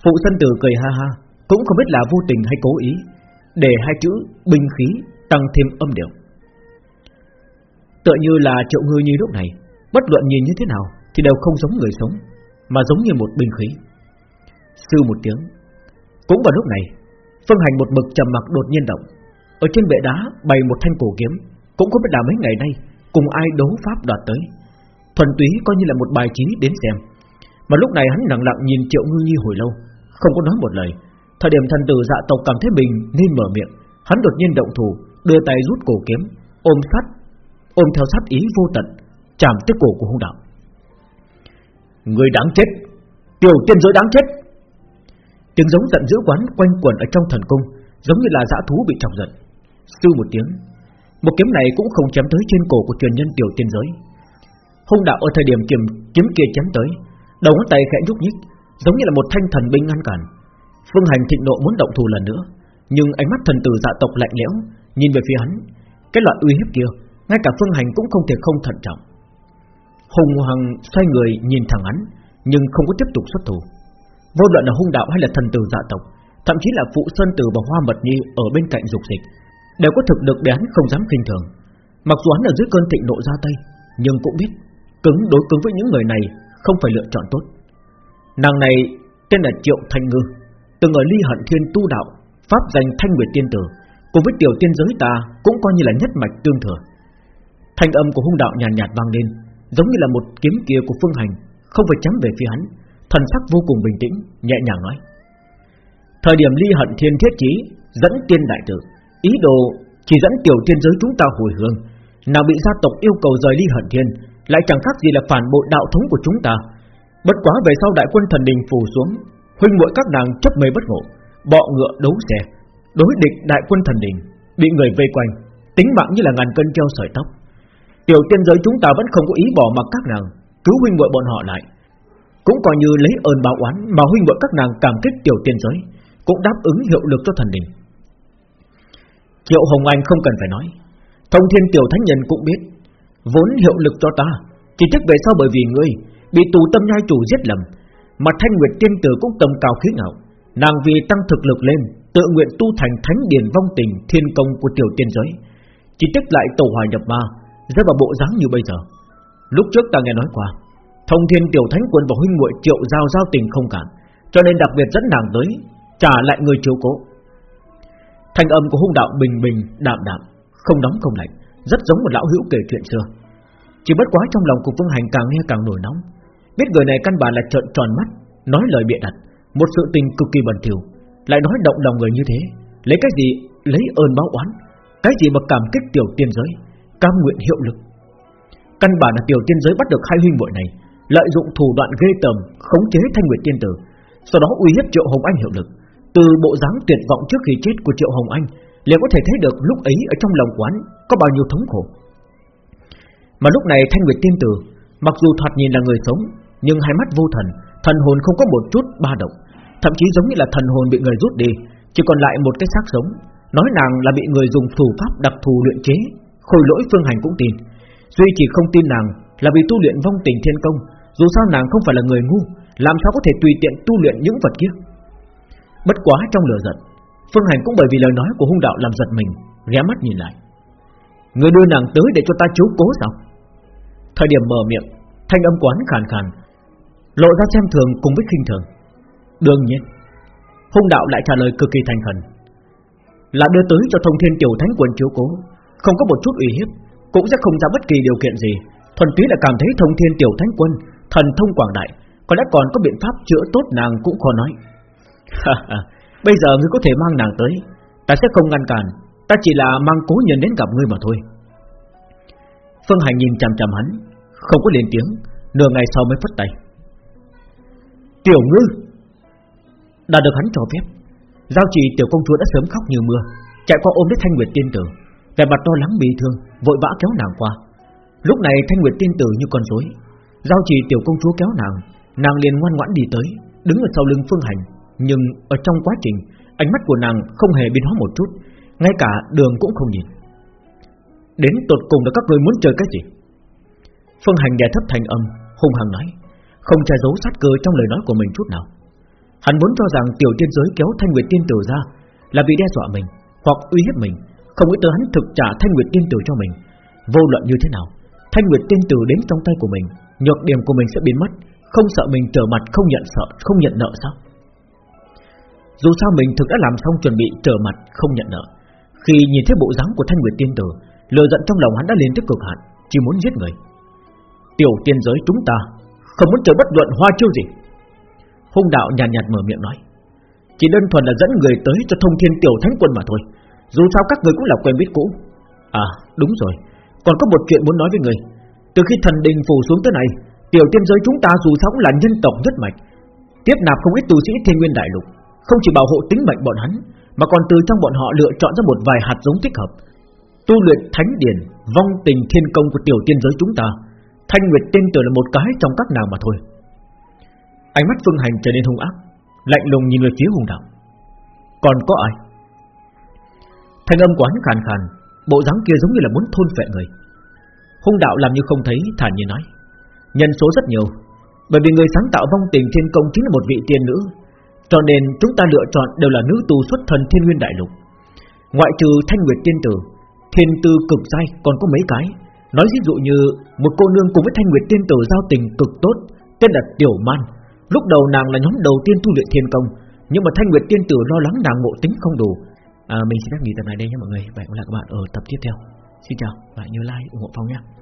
Phụ sân tử cười ha ha, Cũng không biết là vô tình hay cố ý, Để hai chữ bình khí Tăng thêm âm điệu. Tựa như là triệu ngư như lúc này, Bất luận nhìn như thế nào Thì đều không giống người sống, Mà giống như một bình khí. Sư một tiếng, cũng vào lúc này, Phương Hành một mực trầm mặc đột nhiên động. Ở trên bệ đá bày một thanh cổ kiếm, Cũng không biết là mấy ngày nay Cùng ai đấu pháp đoạt tới. Thuần túy coi như là một bài trí đến xem. Mà lúc này hắn lặng lặng nhìn Triệu Ngư Nhi hồi lâu, Không có nói một lời. Thời điểm thần tử dạ tộc cảm thấy mình nên mở miệng, Hắn đột nhiên động thủ, Đưa tay rút cổ kiếm, Ôm sát, Ôm theo sát ý vô tận, Chạm tới cổ của hung đạo. Người đáng chết, Tiểu tiên giới đáng chết. Tiếng giống giận dữ quán quanh quẩn ở trong thần cung, Giống như là dã thú bị chọc giận. Sư một tiếng, Một kiếm này cũng không chém tới trên cổ của truyền nhân tiểu tiên giới. Hung đạo ở thời điểm kiếm, kiếm kia chém tới Đầu ngón tay khẽ nhúc nhích Giống như là một thanh thần binh ngăn cản. Phương hành thịnh nộ muốn động thù lần nữa Nhưng ánh mắt thần tử dạ tộc lạnh lẽo Nhìn về phía hắn Cái loại uy hiếp kia Ngay cả phương hành cũng không thể không thận trọng. Hùng Hoàng xoay người nhìn thẳng hắn Nhưng không có tiếp tục xuất thủ. Vô luận là hung đạo hay là thần tử dạ tộc Thậm chí là phụ sơn tử và hoa mật nhi Ở bên cạnh dục dịch Đều có thực lực để hắn không dám kinh thường. Mặc dù hắn ở dưới cơn thịnh nộ ra tay Nhưng cũng biết Cứng đối cứng với những người này Không phải lựa chọn tốt. Nàng này tên là Triệu Thanh Ngư Từng ở ly hận thiên tu đạo Pháp danh Thanh Nguyệt Tiên Tử Cùng với tiểu tiên giới ta Cũng coi như là nhất mạch tương thừa. Thanh âm của hung đạo nhàn nhạt, nhạt vang lên Giống như là một kiếm kia của phương hành Không phải chém về phía hắn Thần sắc vô cùng bình tĩnh Nhẹ nhàng nói. Thời điểm ly hận thiên thiết chí Dẫn tiên đại tử Ý đồ chỉ dẫn tiểu tiên giới chúng ta hồi hương nào bị gia tộc yêu cầu rời ly hận thiên lại chẳng khác gì là phản bội đạo thống của chúng ta. Bất quá về sau đại quân thần đình phủ xuống, Huynh muội các nàng chấp mê bất ngộ, Bọ ngựa đấu xe, Đối địch đại quân thần đình, Bị người vây quanh, Tính mạng như là ngàn cân treo sợi tóc. Tiểu tiên giới chúng ta vẫn không có ý bỏ mặc các nàng, Cứu huynh muội bọn họ lại. Cũng coi như lấy ơn báo oán Mà huynh muội các nàng cảm kích tiểu tiên giới, Cũng đáp ứng hiệu lực cho thần đình. Triệu Hồng Anh không cần phải nói. Thông thiên tiểu thánh nhân cũng biết Vốn hiệu lực cho ta, Chỉ tiếc về sau bởi vì ngươi Bị tù tâm nhai chủ giết lầm, Mà thanh nguyệt tiên tử cũng tầm cao khí ngạo. Nàng vì tăng thực lực lên, Tự nguyện tu thành thánh điển vong tình, Thiên công của tiểu tiên giới. Chỉ tiếc lại tổ hòa nhập ma, Rơi vào bộ dáng như bây giờ. Lúc trước ta nghe nói qua, Thông thiên tiểu thánh quân và huynh muội triệu giao giao tình không cản Cho nên đặc biệt dẫn nàng tới, Trả lại người chiếu cố. Thanh âm của hung đạo bình bình, đạm đạm, Không nóng không lạnh. Rất giống một lão hữu kể chuyện xưa. Chỉ bất quá trong lòng của Phương Hành càng nghe càng nổi nóng. Biết người này căn bản là trợn tròn mắt, Nói lời bịa đặt, Một sự tình cực kỳ bẩn thỉu, Lại nói động lòng người như thế. Lấy cái gì? Lấy ơn báo oán. Cái gì mà cảm kích tiểu tiên giới, Cam nguyện hiệu lực? Căn bản là tiểu tiên giới bắt được hai huynh muội này, Lợi dụng thủ đoạn ghê tởm, Khống chế thanh nguyệt tiên tử, Sau đó uy hiếp triệu hồng anh hiệu lực. Từ bộ dáng tuyệt vọng trước khi chết của triệu hồng anh liền có thể thấy được lúc ấy ở trong lòng quán có bao nhiêu thống khổ. Mà lúc này Thanh Nguyệt Tiên Tử, mặc dù thoạt nhìn là người sống, nhưng hai mắt vô thần, thần hồn không có một chút ba động, thậm chí giống như là thần hồn bị người rút đi, chỉ còn lại một cái xác sống. Nói nàng là bị người dùng thủ pháp đặc thù luyện chế, khôi lỗi phương hành cũng tin. Duy chỉ không tin nàng là vì tu luyện vong tình thiên công, dù sao nàng không phải là người ngu, làm sao có thể tùy tiện tu luyện những vật kia. Bất quá trong lửa giận, Phương Hành cũng bởi vì lời nói của hung đạo làm giật mình, ghé mắt nhìn lại. Người đưa nàng tới để cho ta chiếu cố sao? Thời điểm mở miệng, Thanh âm quán khàn khàn, Lộ ra xem thường cùng với khinh thường. Đương nhiên, Hung đạo lại trả lời cực kỳ thành khẩn. Là đưa tới cho thông thiên tiểu thánh quần chiếu cố, Không có một chút uy hiếp, Cũng sẽ không ra bất kỳ điều kiện gì. Thuần túy là cảm thấy thông thiên tiểu thánh quân, Thần thông quảng đại, Có lẽ còn có biện pháp chữa tốt nàng cũng khó nói. Bây giờ ngươi có thể mang nàng tới. Ta sẽ không ngăn cản. Ta chỉ là mang cố nhân đến gặp ngươi mà thôi. Phương Hành nhìn chằm chằm hắn, Không có lên tiếng. Nửa ngày sau mới phất tay. Tiểu ngư! Đã được hắn cho phép. Giao trì tiểu công chúa đã sớm khóc như mưa. Chạy qua ôm lấy Thanh Nguyệt tiên tử. Vẻ mặt to lắng bị thương, Vội vã kéo nàng qua. Lúc này Thanh Nguyệt tiên tử như con rối. Giao trì tiểu công chúa kéo nàng. Nàng liền ngoan ngoãn đi tới, Đứng ở sau lưng Phương Hành nhưng ở trong quá trình, Ánh mắt của nàng không hề biến hóa một chút, Ngay cả đường cũng không nhìn. Đến tột cùng là các người muốn chơi cái gì? Phương Hành đè thấp thành âm, Hung hăng nói, Không che giấu sát cơ trong lời nói của mình chút nào. Hắn muốn cho rằng tiểu tiên giới kéo Thanh Nguyệt Tiên Tử ra Là vì đe dọa mình, Hoặc uy hiếp mình, Không nghĩ tới hắn thực trả Thanh Nguyệt Tiên Tử cho mình. Vô luận như thế nào, Thanh Nguyệt Tiên Tử đến trong tay của mình, Nhược điểm của mình sẽ biến mất, Không sợ mình trở mặt, không nhận sợ, Không nhận nợ sao? Dù sao mình thực đã làm xong chuẩn bị trở mặt không nhận nợ. Khi nhìn thấy bộ dáng của Thanh Nguyệt Tiên Tử Lừa giận trong lòng hắn đã lên tới cực hạn Chỉ muốn giết người. Tiểu tiên giới chúng ta Không muốn chờ bất luận hoa chiêu gì. Hung đạo nhàn nhạt, nhạt mở miệng nói Chỉ đơn thuần là dẫn người tới cho thông thiên tiểu thánh quân mà thôi. Dù sao các người cũng là quen biết cũ. À đúng rồi Còn có một chuyện muốn nói với người. Từ khi thần đình phủ xuống tới này Tiểu tiên giới chúng ta dù sao cũng là nhân tộc nhất mạch Tiếp nạp không ít tu sĩ thiên nguyên đại lục không chỉ bảo hộ tính mệnh bọn hắn, Mà còn từ trong bọn họ lựa chọn ra một vài hạt giống thích hợp. Tu luyện thánh điển Vong tình thiên công của tiểu tiên giới chúng ta, Thanh Nguyệt tên tử là một cái trong các nàng mà thôi. Ánh mắt Phương Hành trở nên hung ác, Lạnh lùng nhìn về phía hùng đạo. Còn có ai? Thanh âm quán khàn khàn, Bộ dáng kia giống như là muốn thôn phệ người. Hung đạo làm như không thấy, thản nhiên nói. Nhân số rất nhiều, Bởi vì người sáng tạo vong tình thiên công chính là một vị tiên nữ cho nên chúng ta lựa chọn đều là nữ tù xuất thần thiên nguyên đại lục. Ngoại trừ thanh nguyệt tiên tử Thiên tư cực dai còn có mấy cái. Nói ví dụ như Một cô nương cùng với thanh nguyệt tiên tử giao tình cực tốt Tên là Tiểu Man. Lúc đầu nàng là nhóm đầu tiên tu luyện thiên công Nhưng mà thanh nguyệt tiên tử lo lắng nàng ngộ tính không đủ. À, Mình xin phép nghỉ tập này đây nha mọi người. Vậy cũng là các bạn ở tập tiếp theo. Xin chào và nhớ like ủng hộ Phong nhé.